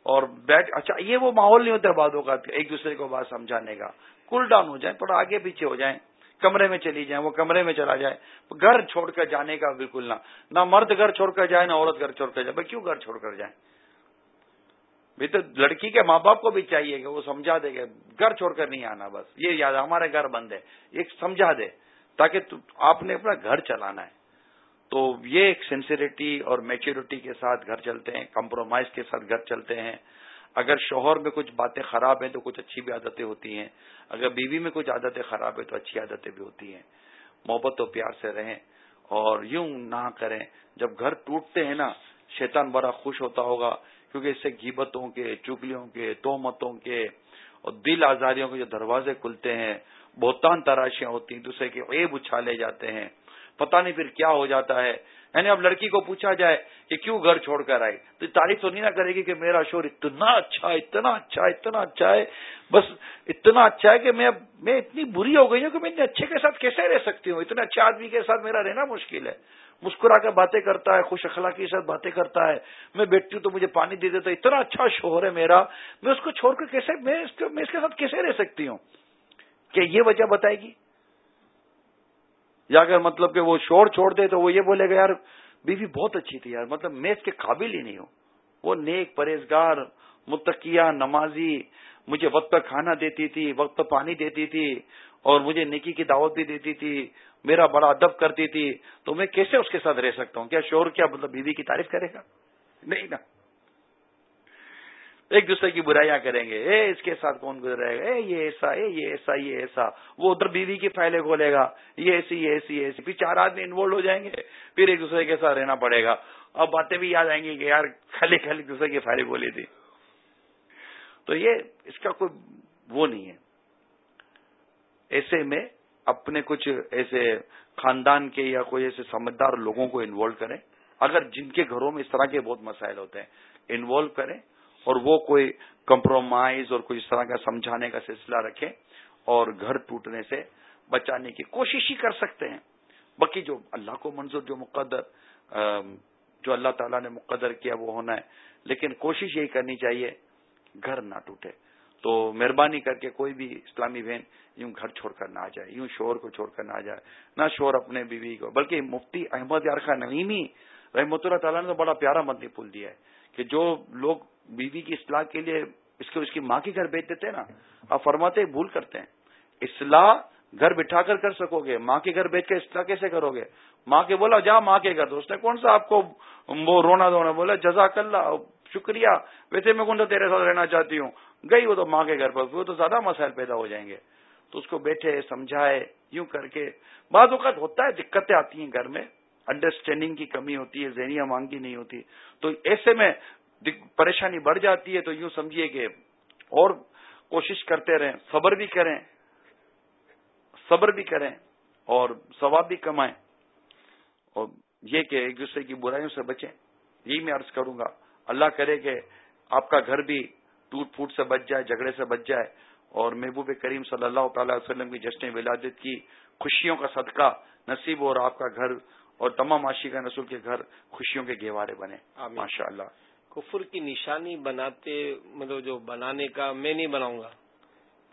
اور بیٹھ اچھا یہ وہ ماحول نہیں ہوتا بعدوں کا ایک دوسرے کو بات سمجھانے کا۔ کول ڈاؤن ہو جائیں تھوڑا آگے پیچھے ہو جائیں۔ کمرے میں چلی جائیں، وہ کمرے میں چلا جائے۔ گھر چھوڑ کر جانے کا بالکل نہ نہ مرد گھر چھوڑ کر جائے، نہ عورت گھر چھوڑ کر جائے۔ بھائی کیوں گھر چھوڑ کر جائیں؟ بھی تو لڑکی کے ماں باپ کو بھی چاہیے کہ وہ سمجھا دے کہ گھر چھوڑ کر نہیں آنا، بس یہ یاد ہمارے گھر بند ہے۔ یہ سمجھا دے، تاکہ آپ نے اپنا گھر چلانا ہے۔ تو یہ ایک سینسیریٹی اور میچورٹی کے ساتھ گھر چلتے ہیں کمپرومائز کے ساتھ گھر چلتے ہیں۔ اگر شوہر میں کچھ باتیں خراب ہیں تو کچھ اچھی بھی عادتیں ہوتی ہیں، اگر بیوی میں کچھ عادتیں خراب ہیں تو اچھی عادتیں بھی ہوتی ہیں۔ محبت و پیار سے رہیں اور یوں نہ کریں۔ جب گھر ٹوٹتے ہیں نا، شیطان بڑا خوش ہوتا ہوگا، کیونکہ اس سے گیبتوں کے، چگلیوں کے تومتوں کے اور دل آزاریوں کے جو دروازے کھلتے ہیں، بہتان تراشیاں ہوتی ہیں، دوسرے کے عیب اچھالے جاتے ہیں۔ پتہ نہیں پھر کیا ہو جاتا ہے۔ یعنی اب لڑکی کو پوچھا جائے کہ کیوں گھر چھوڑ کر آئی؟ تو تعریف تو نہیں نہ کرے گی کہ میرا شور اتنا اچھا اتنا اچھا اتنا اچھا ہے، بس اتنا اچھا ہے کہ میں میں اتنی بری ہو گئی ہوں کہ میں اتنے اچھے کے ساتھ کیسے رہ سکتی ہوں؟ اتنے اچھے آدمی کے ساتھ میرا رہنا مشکل ہے۔ مسکرا کر باتیں کرتا ہے، خوش اخلاقی کے ساتھ باتیں کرتا ہے۔ میں بیٹھتی ہوں تو مجھے پانی دے دیتا اتنا اچھا شوہر ہے میرا، میں اس کو چھوڑ کر کیسے میں اس کے ساتھ کیسے رہ سکتی ہوں؟ کہ یہ وجہ بتائے گی؟ یا اگر مطلب کہ وہ شور چھوڑ دے تو وہ یہ بولے گا، یار، بیوی بہت اچھی تھی یار مطلب میں اس کے قابل ہی نہیں ہوں. وہ نیک پرہیزگار، متقیہ، نمازی، مجھے وقت پر کھانا دیتی تھی، وقت پر پانی دیتی تھی اور مجھے نیکی کی دعوت بھی دیتی تھی، میرا بڑا ادب کرتی تھی، تو میں کیسے اس کے ساتھ رہ سکتا ہوں؟ کیا شور کیا مطلب بیوی کی تعریف کرے گا؟ نہیں نا۔ ایک دوسرے کی برائیاں کریں گے۔ اے، اس کے ساتھ کون گزرے گا؟ اے، یہ ایسا، اے، یہ ایسا یہ ایسا۔ وہ ادھر بیوی کی فائلے کھولے گا۔ یہ ایسی یہ ایسی یہ ایسی۔ پھر چار آدمی انوالو ہو جائیں گے۔ پھر ایک دوسرے کے ساتھ رہنا پڑے گا۔ اب باتیں بھی یاد آئیں گی کہ یار، خالی خالی دوسرے کی فائلیں کھولی تھی۔ تو یہ، اس کا کوئی وہ نہیں ہے۔ ایسے میں اپنے کچھ ایسے خاندان کے یا کوئی ایسے سمجھدار لوگوں کو انوالو کریں۔ اگر جن کے گھروں میں اس طرح کے بہت مسائل ہوتے ہیں انوالو کریں۔ اور وہ کوئی کمپرومائز اور کوئی اس طرح کا سمجھانے کا سلسلہ رکھیں اور گھر ٹوٹنے سے بچانے کی کوشش ہی کر سکتے ہیں۔ باقی جو اللہ کو منظور، جو مقدر جو اللہ تعالیٰ نے مقدر کیا وہ ہونا ہے۔ لیکن کوشش یہی کرنی چاہیے، گھر نہ ٹوٹے۔ تو مہربانی کر کے کوئی بھی اسلامی بہن یوں گھر چھوڑ کر نہ آ جائے، یوں شور کو چھوڑ کر نہ آ جائے، نہ شور اپنے بیوی کو۔ بلکہ مفتی احمد یارخا نعیمی رحمۃ اللہ تعالیٰ نے تو بڑا پیارا مدنی پھول دیا ہے کہ جو لوگ بیوی کی اصلاح کے لیے اس کو اس کی ماں کے گھر بیچ دیتے ہیں نا آپ فرماتے بھول کرتے ہیں۔ اصلاح گھر بٹھا کر کر سکو گے، ماں کے گھر بیچ کے اصلاح کیسے کرو گے؟ ماں کے بولا، جا ماں کے گھر تو اس نے کون سا آپ کو وہ رونا دھونا بولا؟ جزاک اللہ شکریہ، ویسے میں کون سا تیرے ساتھ رہنا چاہتی ہوں۔ گئی وہ تو ماں کے گھر پر، وہ تو زیادہ مسائل پیدا ہو جائیں گے۔ تو اس کو بیٹھے، سمجھائے، یوں کر کے۔ بعض اوقات ہوتا ہے، دقتیں آتی ہیں گھر میں۔ انڈرسٹینڈنگ کی کمی ہوتی ہے ذہنیہ مانگی نہیں ہوتی۔ تو ایسے میں پریشانی بڑھ جاتی ہے تو یوں سمجھیے کہ اور کوشش کرتے رہیں صبر بھی کریں صبر بھی کریں اور ثواب بھی کمائیں۔ اور یہ کہ ایک دوسرے کی برائیوں سے بچیں یہی میں عرض کروں گا۔ اللہ کرے کہ آپ کا گھر بھی ٹوٹ پھوٹ سے بچ جائے جھگڑے سے بچ جائے۔ اور محبوب کریم صلی اللہ تعالی وسلم کی جشن ولادت کی خوشیوں کا صدقہ نصیب اور آپ کا گھر اور تمام عاشی کا نسل کے گھر خوشیوں کے گہوارے بنے۔ ماشاء اللہ کفر کی نشانی بناتے مطلب جو بنانے کا میں نہیں بناؤں گا۔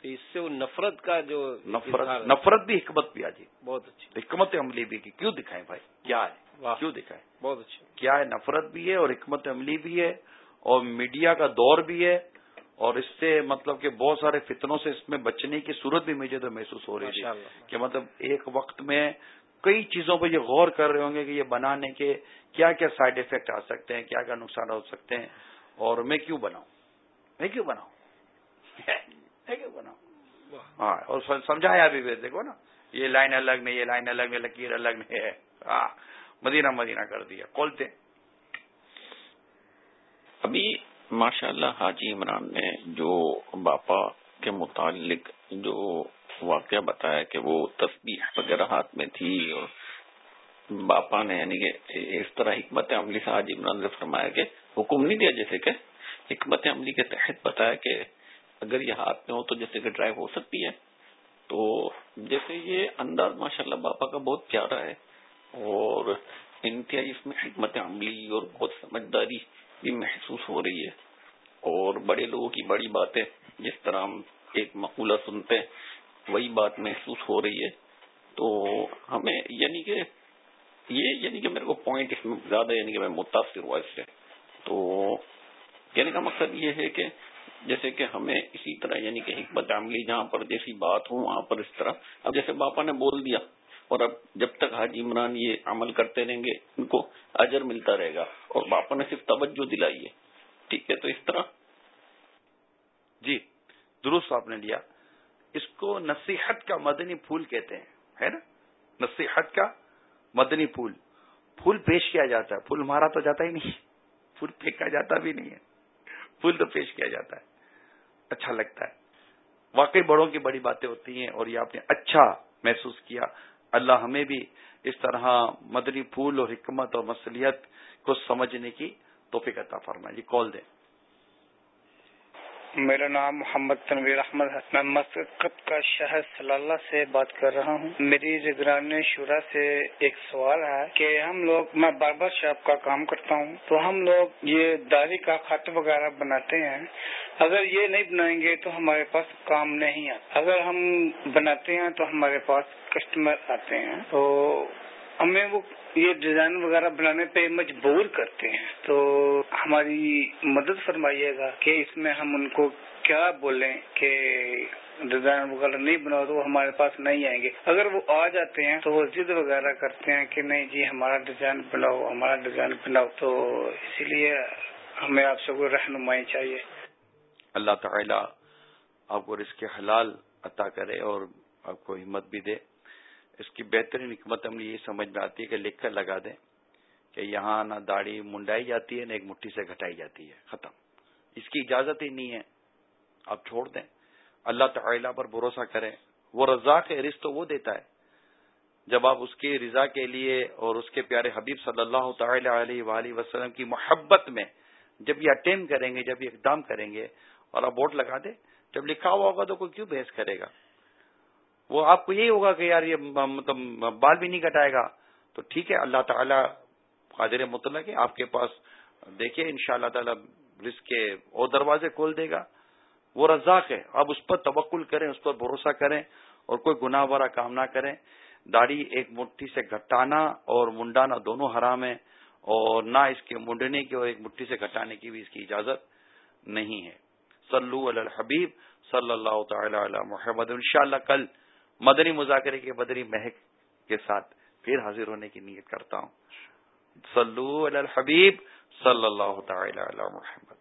تو اس سے وہ نفرت کا جو نفرت نفرت بھی حکمت بھی آجی بہت اچھی۔ حکمت عملی بھی کی۔ کیوں دکھائیں بھائی؟ کیا ہے؟ کیوں دکھائیں؟ بہت اچھی۔ کیا ہے؟ نفرت بھی ہے اور حکمت عملی بھی ہے اور میڈیا کا دور بھی ہے اور اس سے مطلب کہ بہت سارے فتنوں سے اس میں بچنے کی صورت بھی مجھے تو محسوس ہو رہی ہے کہ مطلب ایک وقت میں کئی چیزوں پہ یہ غور کر رہے ہوں گے کہ یہ بنانے کے کیا کیا سائڈ افیکٹ آ سکتے ہیں، کیا کیا نقصان ہو سکتے ہیں، اور میں کیوں بناؤں؟ میں کیوں بناؤں؟ میں کیوں بناؤں؟ ہاں اور سمجھایا بھی دیکھو نا، یہ لائن الگ نہیں، یہ لائن الگ نہیں، لکیر الگ نہیں ہے۔ ہاں مدینہ مدینہ کر دیا، کھولتے ابھی ماشاء اللہ حاجی عمران نے جو باپا کے متعلق جو واقعہ بتایا کہ وہ تصویر وغیرہ ہاتھ میں تھی اور باپا نے یعنی کہ اس طرح حکمت عملی سے آج عمران نے فرمایا کہ حکم نہیں دیا جیسے کہ حکمت عملی کے تحت بتایا کہ اگر یہ ہاتھ میں ہو تو جیسے کہ ڈرائیو ہو سکتی ہے۔ تو جیسے یہ انداز ماشاء اللہ باپا کا بہت پیارا ہے اور انتہائی اس میں حکمت عملی اور بہت سمجھداری بھی محسوس ہو رہی ہے اور بڑے لوگوں کی بڑی باتیں جس طرح ہم ایک مقولہ سنتے ہیں وہی بات محسوس ہو رہی ہے۔ تو ہمیں یعنی کہ یہ یعنی کہ میرے کو پوائنٹ اس میں زیادہ یعنی کہ میں متاثر ہوا اس سے۔ تو کہنے کا مقصد یہ ہے کہ جیسے کہ ہمیں اسی طرح یعنی کہ حکمت عملی جہاں پر جیسی بات ہوں وہاں پر اس طرح۔ اب جیسے باپا نے بول دیا اور اب جب تک حاجی عمران یہ عمل کرتے رہیں گے، ان کو اجر ملتا رہے گا۔ اور باپا نے صرف توجہ دلائی ہے۔ ٹھیک ہے، تو اس طرح۔ جی درست آپ نے لیا۔ اس کو نصیحت کا مدنی پھول کہتے ہیں، ہے نا؟ نصیحت کا مدنی پھول۔ پھول پیش کیا جاتا ہے۔ پھول مارا تو جاتا ہی نہیں۔ پھول پھینکا جاتا بھی نہیں ہے۔ پھول تو پیش کیا جاتا ہے۔ اچھا لگتا ہے۔ واقعی بڑوں کی بڑی باتیں ہوتی ہیں اور یہ آپ نے اچھا محسوس کیا۔ اللہ ہمیں بھی اس طرح مدنی پھول اور حکمت اور مصلیت کو سمجھنے کی توفیق عطا فرمائے۔ جی کال دیں۔ میرا نام محمد تنویر احمد ہے۔ میں مسقط کا شہر صلی سے بات کر رہا ہوں۔ میری نگران شورا سے ایک سوال ہے کہ ہم لوگ، میں باربر شاپ کا کام کرتا ہوں، تو ہم لوگ یہ داری کا خط وغیرہ بناتے ہیں۔ اگر یہ نہیں بنائیں گے تو ہمارے پاس کام نہیں آتا۔ اگر ہم بناتے ہیں تو ہمارے پاس کسٹمر آتے ہیں۔ تو ہمیں وہ یہ ڈیزائن وغیرہ بنانے پہ مجبور کرتے ہیں۔ تو ہماری مدد فرمائیے گا کہ اس میں ہم ان کو کیا بولیں کہ ڈیزائن وغیرہ نہیں بناؤ تو وہ ہمارے پاس نہیں آئیں گے۔ اگر وہ آ جاتے ہیں تو وہ ضد وغیرہ کرتے ہیں کہ نہیں جی ہمارا ڈیزائن بناؤ، ہمارا ڈیزائن بناؤ۔ تو اسی لیے ہمیں آپ سے کوئی رہنمائی چاہیے۔ اللہ تعالی آپ کو رزق حلال عطا کرے اور آپ کو ہمت بھی دے۔ اس کی بہترین حکمت عملی یہ سمجھ میں آتی ہے کہ لکھ کر لگا دیں کہ یہاں نہ داڑھی منڈائی جاتی ہے نہ ایک مٹھی سے گھٹائی جاتی ہے، ختم۔ اس کی اجازت ہی نہیں ہے۔ آپ چھوڑ دیں۔ اللہ تعالیٰ پر بھروسہ کریں۔ وہ رضا کے رزق تو وہ دیتا ہے۔ جب آپ اس کی رضا کے لیے اور اس کے پیارے حبیب صلی اللہ تعالی علیہ وآلہ وسلم کی محبت میں جب یہ اٹینڈ کریں گے، جب یہ اقدام کریں گے اور آپ ووٹ لگا دیں، جب لکھا ہوا ہوگا تو کوئی کیوں بحث کرے گا؟ وہ آپ کو یہی ہوگا کہ یار یہ مطلب بال بھی نہیں کٹائے گا۔ تو ٹھیک ہے، اللہ تعالیٰ قادر مطلق ہے، آپ کے پاس دیکھیے ان شاء اللہ تعالیٰ رزق کے اور دروازے کھول دے گا۔ وہ رزاق ہے، آپ اس پر توکل کریں، اس پر بھروسہ کریں اور کوئی گناہ برا کام نہ کریں۔ داڑھی ایک مٹھی سے گھٹانا اور منڈانا دونوں حرام ہے اور نہ اس کے منڈنے کی اور ایک مٹھی سے گھٹانے کی بھی اس کی اجازت نہیں ہے۔ صلو علی الحبیب صلی اللہ تعالی علی محمد۔ انشاءاللہ کل مدنی مذاکرے کے بدری مہک کے ساتھ پھر حاضر ہونے کی نیت کرتا ہوں۔ صلو علی الحبیب صلی اللہ تعالی علی محمد۔